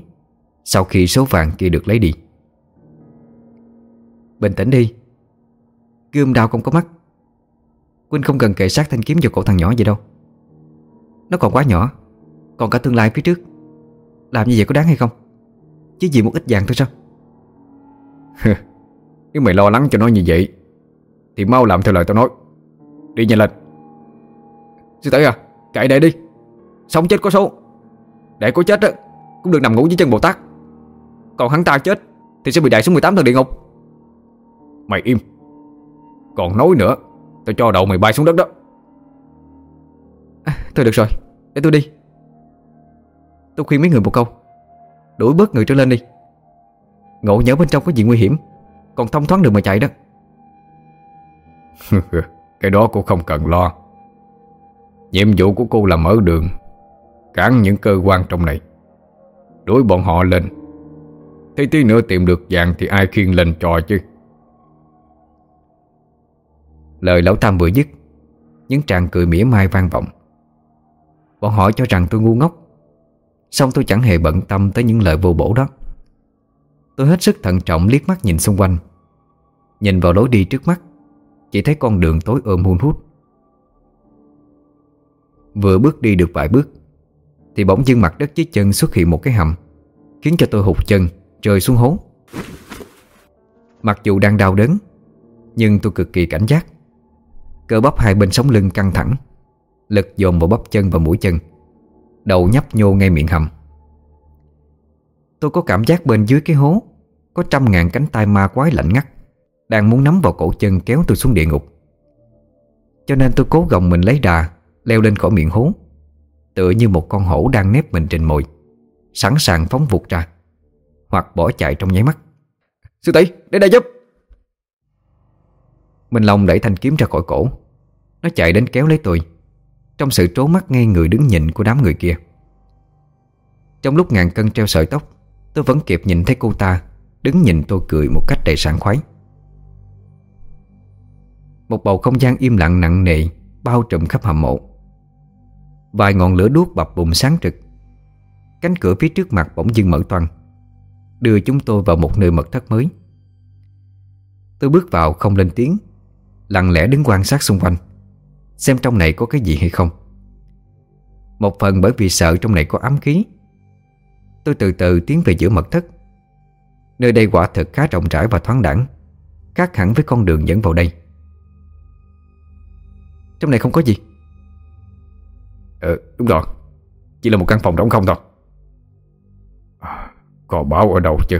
Sau khi số vàng kia được lấy đi. Bình tĩnh đi. Gươm đào không có mắt. Quynh không cần kệ sát thanh kiếm vào cổ thằng nhỏ vậy đâu. Nó còn quá nhỏ, Còn cả tương lai phía trước. Làm như vậy có đáng hay không? Chứ gì một ít vàng thôi sao? Nếu mày lo lắng cho nó như vậy, Thì mau làm theo lời tao nói. Đi nhanh lên. Sư tử à Cậy đệ đi. Sống chết có số. Đệ có chết á, Cũng được nằm ngủ dưới chân Bồ Tát. Còn hắn ta chết, Thì sẽ bị đại xuống 18 tầng địa ngục. Mày im. Còn nói nữa Tao cho đầu mày bay xuống đất đó. À, Thôi được rồi Để tôi đi. Tôi khuyên mấy người một câu. Đuổi bớt người trở lên đi. Ngộ nhỡ bên trong có gì nguy hiểm Còn thông thoáng đường mà chạy đó. Cái đó cô không cần lo. Nhiệm vụ của cô là mở đường Cản những cơ quan trong này. Đuổi bọn họ lên. Thế tí nữa tìm được vàng Thì ai khiêng lên trò chứ Lời lão Tam vừa dứt, Những tràng cười mỉa mai vang vọng. Bọn họ cho rằng tôi ngu ngốc Xong tôi chẳng hề bận tâm Tới những lời vô bổ đó. Tôi hết sức thận trọng liếc mắt nhìn xung quanh. Nhìn vào lối đi trước mắt, Chỉ thấy con đường tối ôm hun hút. Vừa bước đi được vài bước, Thì bỗng dưng mặt đất dưới chân xuất hiện một cái hầm, Khiến cho tôi hụt chân, Rơi xuống hố. Mặc dù đang đau đớn, Nhưng tôi cực kỳ cảnh giác. Cơ bắp hai bên sống lưng căng thẳng. Lực dồn vào bắp chân và mũi chân. Đầu nhấp nhô ngay miệng hầm. Tôi có cảm giác bên dưới cái hố Có trăm ngàn cánh tay ma quái lạnh ngắt Đang muốn nắm vào cổ chân kéo tôi xuống địa ngục. Cho nên tôi cố gồng mình lấy đà Leo lên khỏi miệng hố Tựa như một con hổ đang nép mình trên mồi Sẵn sàng phóng vụt ra Hoặc bỏ chạy trong nháy mắt. Sư tỷ, đến đây giúp! Minh Long đẩy thanh kiếm ra khỏi cổ. Nó chạy đến kéo lấy tôi. Trong sự trố mắt ngay người đứng nhìn của đám người kia. Trong lúc ngàn cân treo sợi tóc, Tôi vẫn kịp nhìn thấy cô ta Đứng nhìn tôi cười một cách đầy sảng khoái. Một bầu không gian im lặng nặng nề Bao trùm khắp hầm mộ. Vài ngọn lửa đuốc bập bùng sáng trực. Cánh cửa phía trước mặt bỗng dưng mở toang, Đưa chúng tôi vào một nơi mật thất mới. Tôi bước vào không lên tiếng. Lặng lẽ đứng quan sát xung quanh, Xem trong này có cái gì hay không. Một phần bởi vì sợ trong này có ám khí, Tôi từ từ tiến về giữa mật thất. Nơi đây quả thực khá rộng rãi và thoáng đẳng, Khác hẳn với con đường dẫn vào đây. Trong này không có gì. Ừ đúng rồi, Chỉ là một căn phòng rỗng không thôi. À, có báo ở đâu chứ?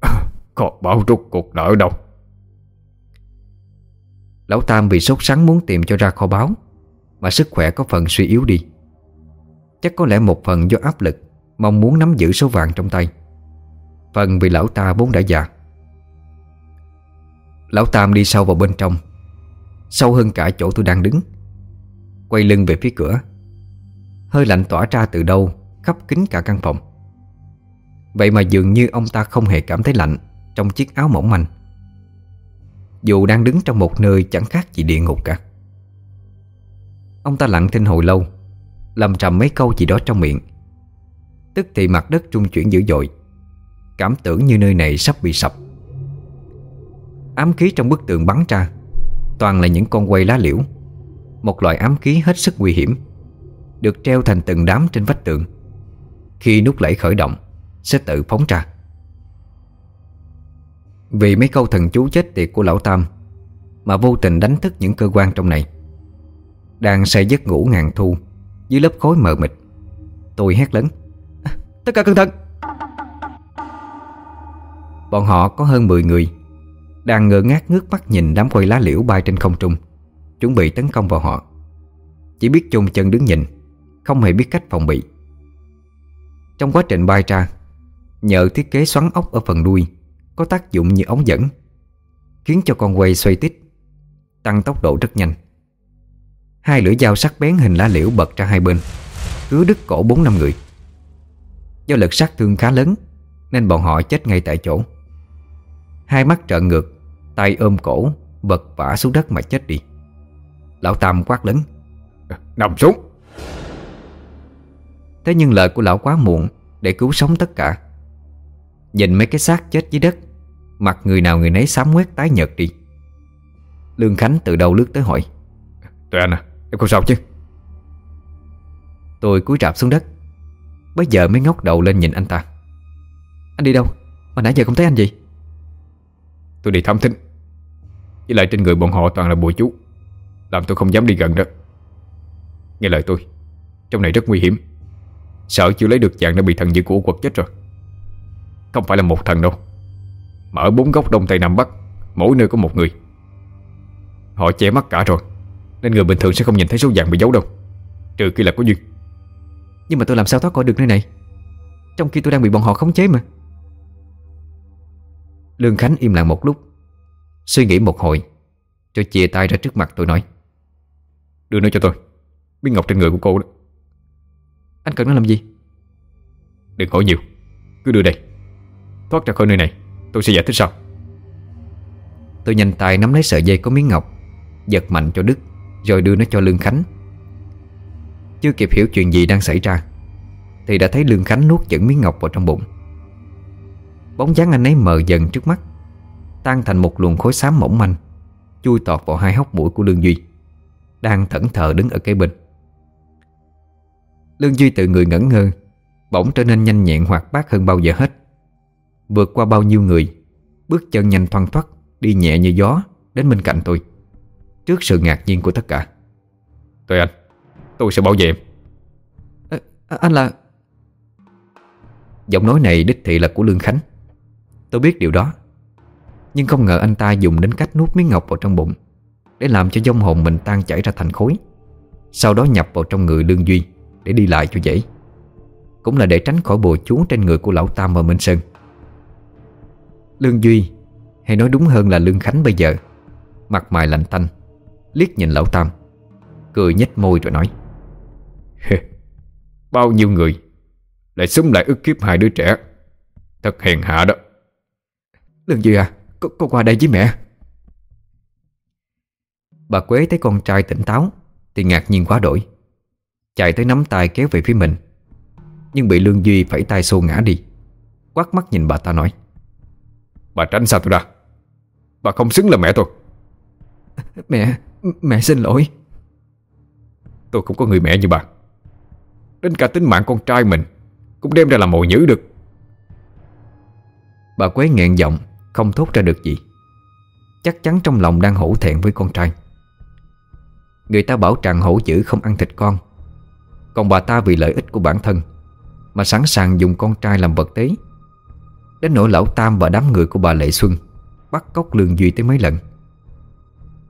À, có báo rút cuộc là ở đâu. Lão Tam vì sốt sắng muốn tìm cho ra kho báo Mà sức khỏe có phần suy yếu đi. Chắc có lẽ một phần do áp lực, Mong muốn nắm giữ số vàng trong tay. Phần vì lão ta vốn đã già. Lão Tam đi sâu vào bên trong. Sâu hơn cả chỗ tôi đang đứng. Quay lưng về phía cửa. Hơi lạnh tỏa ra từ đâu, Khắp kín cả căn phòng. Vậy mà dường như ông ta không hề cảm thấy lạnh Trong chiếc áo mỏng manh. Dù đang đứng trong một nơi chẳng khác gì địa ngục cả. Ông ta lặng thinh hồi lâu, Lầm trầm mấy câu gì đó trong miệng. Tức thì mặt đất trung chuyển dữ dội, Cảm tưởng như nơi này sắp bị sập. Ám khí trong bức tường bắn ra, Toàn là những con quay lá liễu, Một loại ám khí hết sức nguy hiểm, Được treo thành từng đám trên vách tường. Khi nút lẫy khởi động, Sẽ tự phóng ra. Vì mấy câu thần chú chết tiệt của lão Tam Mà vô tình đánh thức những cơ quan trong này. Đang say giấc ngủ ngàn thu, Dưới lớp khối mờ mịt, Tôi hét lớn à, Tất cả cẩn thận! Bọn họ có hơn 10 người Đang ngơ ngác ngước mắt nhìn đám quay lá liễu bay trên không trung, Chuẩn bị tấn công vào họ. Chỉ biết chôn chân đứng nhìn, Không hề biết cách phòng bị. Trong quá trình bay ra, Nhờ thiết kế xoắn ốc ở phần đuôi có tác dụng như ống dẫn Khiến cho con quay xoay tít Tăng tốc độ rất nhanh. Hai lưỡi dao sắc bén hình lá liễu bật ra hai bên Cứ đứt cổ bốn năm người. Do lực sát thương khá lớn Nên bọn họ chết ngay tại chỗ. Hai mắt trợn ngược Tay ôm cổ Vật vả xuống đất mà chết đi. Lão Tam quát lớn Nằm xuống. Thế nhưng lời của lão quá muộn Để cứu sống tất cả. Nhìn mấy cái xác chết dưới đất Mặt người nào người nấy xám quét tái nhợt đi. Lương Khánh từ đầu lướt tới hỏi Tụi anh à Em không sao chứ? Tôi cúi rạp xuống đất. Bây giờ mới ngóc đầu lên nhìn anh ta. Anh đi đâu? Mà nãy giờ không thấy anh gì? Tôi đi thám thính. Với lại trên người bọn họ toàn là bùa chú. Làm tôi không dám đi gần đó. Nghe lời tôi Trong này rất nguy hiểm. Sợ chưa lấy được dạng đã bị thần dữ của quật chết rồi. Không phải là một thần đâu Mà ở bốn góc đông tây nam bắc Mỗi nơi có một người. Họ che mắt cả rồi Nên người bình thường sẽ không nhìn thấy số vàng bị giấu đâu Trừ khi là có duyên. Nhưng mà tôi làm sao thoát khỏi được nơi này? Trong khi tôi đang bị bọn họ khống chế mà. Lương Khánh im lặng một lúc Suy nghĩ một hồi Rồi chia tay ra trước mặt tôi nói Đưa nó cho tôi Miếng ngọc trên người của cô đó. Anh cần nó làm gì? Đừng hỏi nhiều Cứ đưa đây Thoát ra khỏi nơi này Tôi sẽ giải thích sau. Tôi nhanh tay nắm lấy sợi dây có miếng ngọc, Giật mạnh cho Đức Rồi đưa nó cho Lương Khánh. Chưa kịp hiểu chuyện gì đang xảy ra, Thì đã thấy Lương Khánh nuốt chửng miếng ngọc vào trong bụng. Bóng dáng anh ấy mờ dần trước mắt, Tan thành một luồng khối xám mỏng manh, Chui tọt vào hai hốc mũi của Lương Duy, Đang thẫn thờ đứng ở cây bên. Lương Duy tự người ngẩn ngơ, Bỗng trở nên nhanh nhẹn hoạt bát hơn bao giờ hết. Vượt qua bao nhiêu người. Bước chân nhanh thoăn thoắt Đi nhẹ như gió Đến bên cạnh tôi. Trước sự ngạc nhiên của tất cả. Tôi anh Tôi sẽ bảo vệ em. À, Anh là Giọng nói này đích thị là của Lương Khánh. Tôi biết điều đó. Nhưng không ngờ anh ta dùng đến cách nuốt miếng ngọc vào trong bụng Để làm cho dông hồn mình tan chảy ra thành khối. Sau đó nhập vào trong người Lương Duy Để đi lại cho dễ. Cũng là để tránh khỏi bùa chú trên người của Lão Tam và Minh Sơn Lương Duy, Hay nói đúng hơn là Lương Khánh bây giờ. Mặt mày lạnh tanh, Liếc nhìn Lão Tam, Cười nhếch môi rồi nói Bao nhiêu người Lại xúm lại ức kiếp hai đứa trẻ, Thật hèn hạ đó. Lương Duy à có cô qua đây với mẹ. Bà Quế thấy con trai tỉnh táo Thì ngạc nhiên quá đổi, Chạy tới nắm tay kéo về phía mình. Nhưng bị Lương Duy phải tay xô ngã đi, Quát mắt nhìn bà ta nói Bà tránh xa tôi ra. Bà không xứng là mẹ tôi. Mẹ Mẹ xin lỗi. Tôi không có người mẹ như bà. Đến cả tính mạng con trai mình Cũng đem ra làm mồi nhữ được. Bà Quế nghẹn giọng Không thốt ra được gì. Chắc chắn trong lòng đang hổ thẹn với con trai. Người ta bảo rằng hổ dữ không ăn thịt con. Còn bà ta vì lợi ích của bản thân Mà sẵn sàng dùng con trai làm vật tế Đến nỗi lão Tam và đám người của bà Lệ Xuân Bắt cóc Lương Duy tới mấy lần.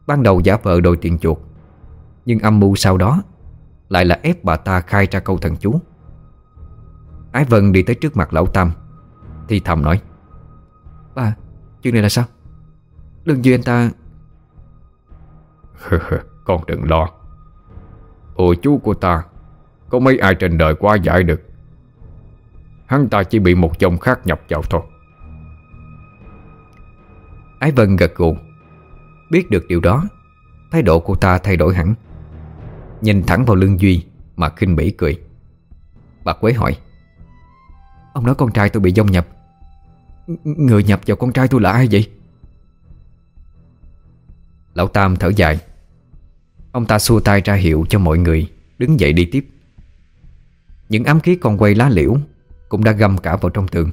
Ban đầu giả vờ đòi tiền chuột Nhưng âm mưu sau đó Lại là ép bà ta khai ra câu thần chú. Ái Vân đi tới trước mặt lão Tam Thì thầm nói Bà, chuyện này là sao? Lương Duy anh ta Con đừng lo. Ồ chú của ta Có mấy ai trên đời qua giải được Hắn ta chỉ bị một dòng khác nhập vào thôi. Ái Vân gật gù. Biết được điều đó, Thái độ của ta thay đổi hẳn. Nhìn thẳng vào lưng Duy Mà khinh bỉ cười. Bà Quế hỏi, Ông nói con trai tôi bị dông nhập. Người nhập vào con trai tôi là ai vậy? Lão Tam thở dài, Ông ta xua tay ra hiệu cho mọi người Đứng dậy đi tiếp. Những ám khí còn quay lá liễu cũng đã găm cả vào trong tường.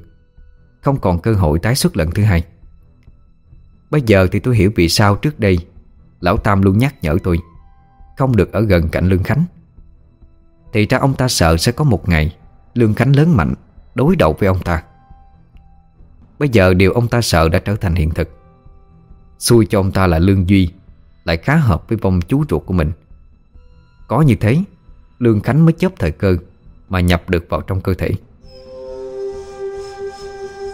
Không còn cơ hội tái xuất lần thứ hai. Bây giờ thì tôi hiểu vì sao trước đây, Lão Tam luôn nhắc nhở tôi, Không được ở gần cạnh Lương Khánh. Thì ra ông ta sợ sẽ có một ngày, Lương Khánh lớn mạnh, Đối đầu với ông ta. Bây giờ điều ông ta sợ đã trở thành hiện thực. Xui cho ông ta là Lương Duy Lại khá hợp với vong chú ruột của mình. Có như thế, Lương Khánh mới chấp thời cơ Mà nhập được vào trong cơ thể.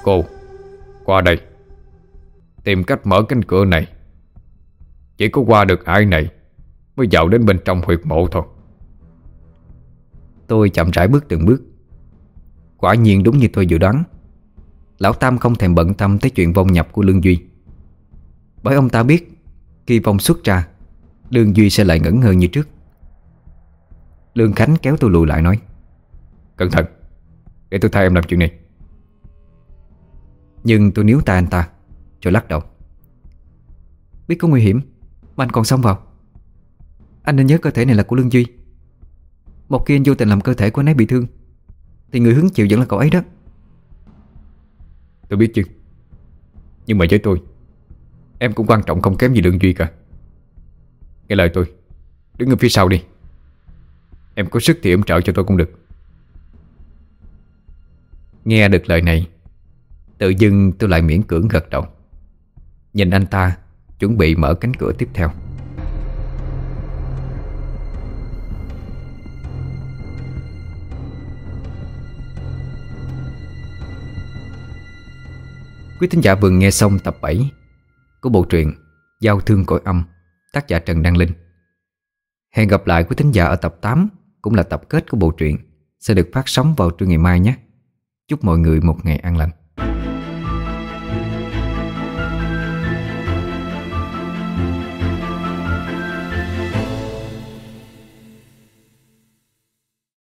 Cô. Qua đây. Tìm cách mở cánh cửa này. Chỉ có qua được ai này Mới vào đến bên trong huyệt mộ thôi. Tôi chậm rãi bước từng bước. Quả nhiên đúng như tôi dự đoán. Lão Tam không thèm bận tâm tới chuyện vong nhập của Lương Duy. Bởi ông ta biết Khi vong xuất ra Lương Duy sẽ lại ngẩn ngơ như trước. Lương Khánh kéo tôi lùi lại nói Cẩn thận. Để tôi thay em làm chuyện này nhưng tôi níu tay anh ta, Rồi lắc đầu. Biết có nguy hiểm, Mà anh còn xông vào. Anh nên nhớ cơ thể này là của Lương Duy. Một khi anh vô tình làm cơ thể của anh ấy bị thương, Thì người hứng chịu vẫn là cậu ấy đó. Tôi biết chứ. Nhưng mà với tôi, Em cũng quan trọng không kém gì Lương Duy cả. Nghe lời tôi, Đứng ở phía sau đi. Em có sức thì em trợ cho tôi cũng được. Nghe được lời này Tự dưng tôi lại miễn cưỡng gật đầu. Nhìn anh ta, Chuẩn bị mở cánh cửa tiếp theo. Quý thính giả vừa nghe xong tập 7 Của bộ truyện Giao thương cõi âm, Tác giả Trần Đăng Linh. Hẹn gặp lại quý thính giả ở tập 8 Cũng là tập kết của bộ truyện Sẽ được phát sóng vào trưa ngày mai nhé. Chúc mọi người một ngày an lành.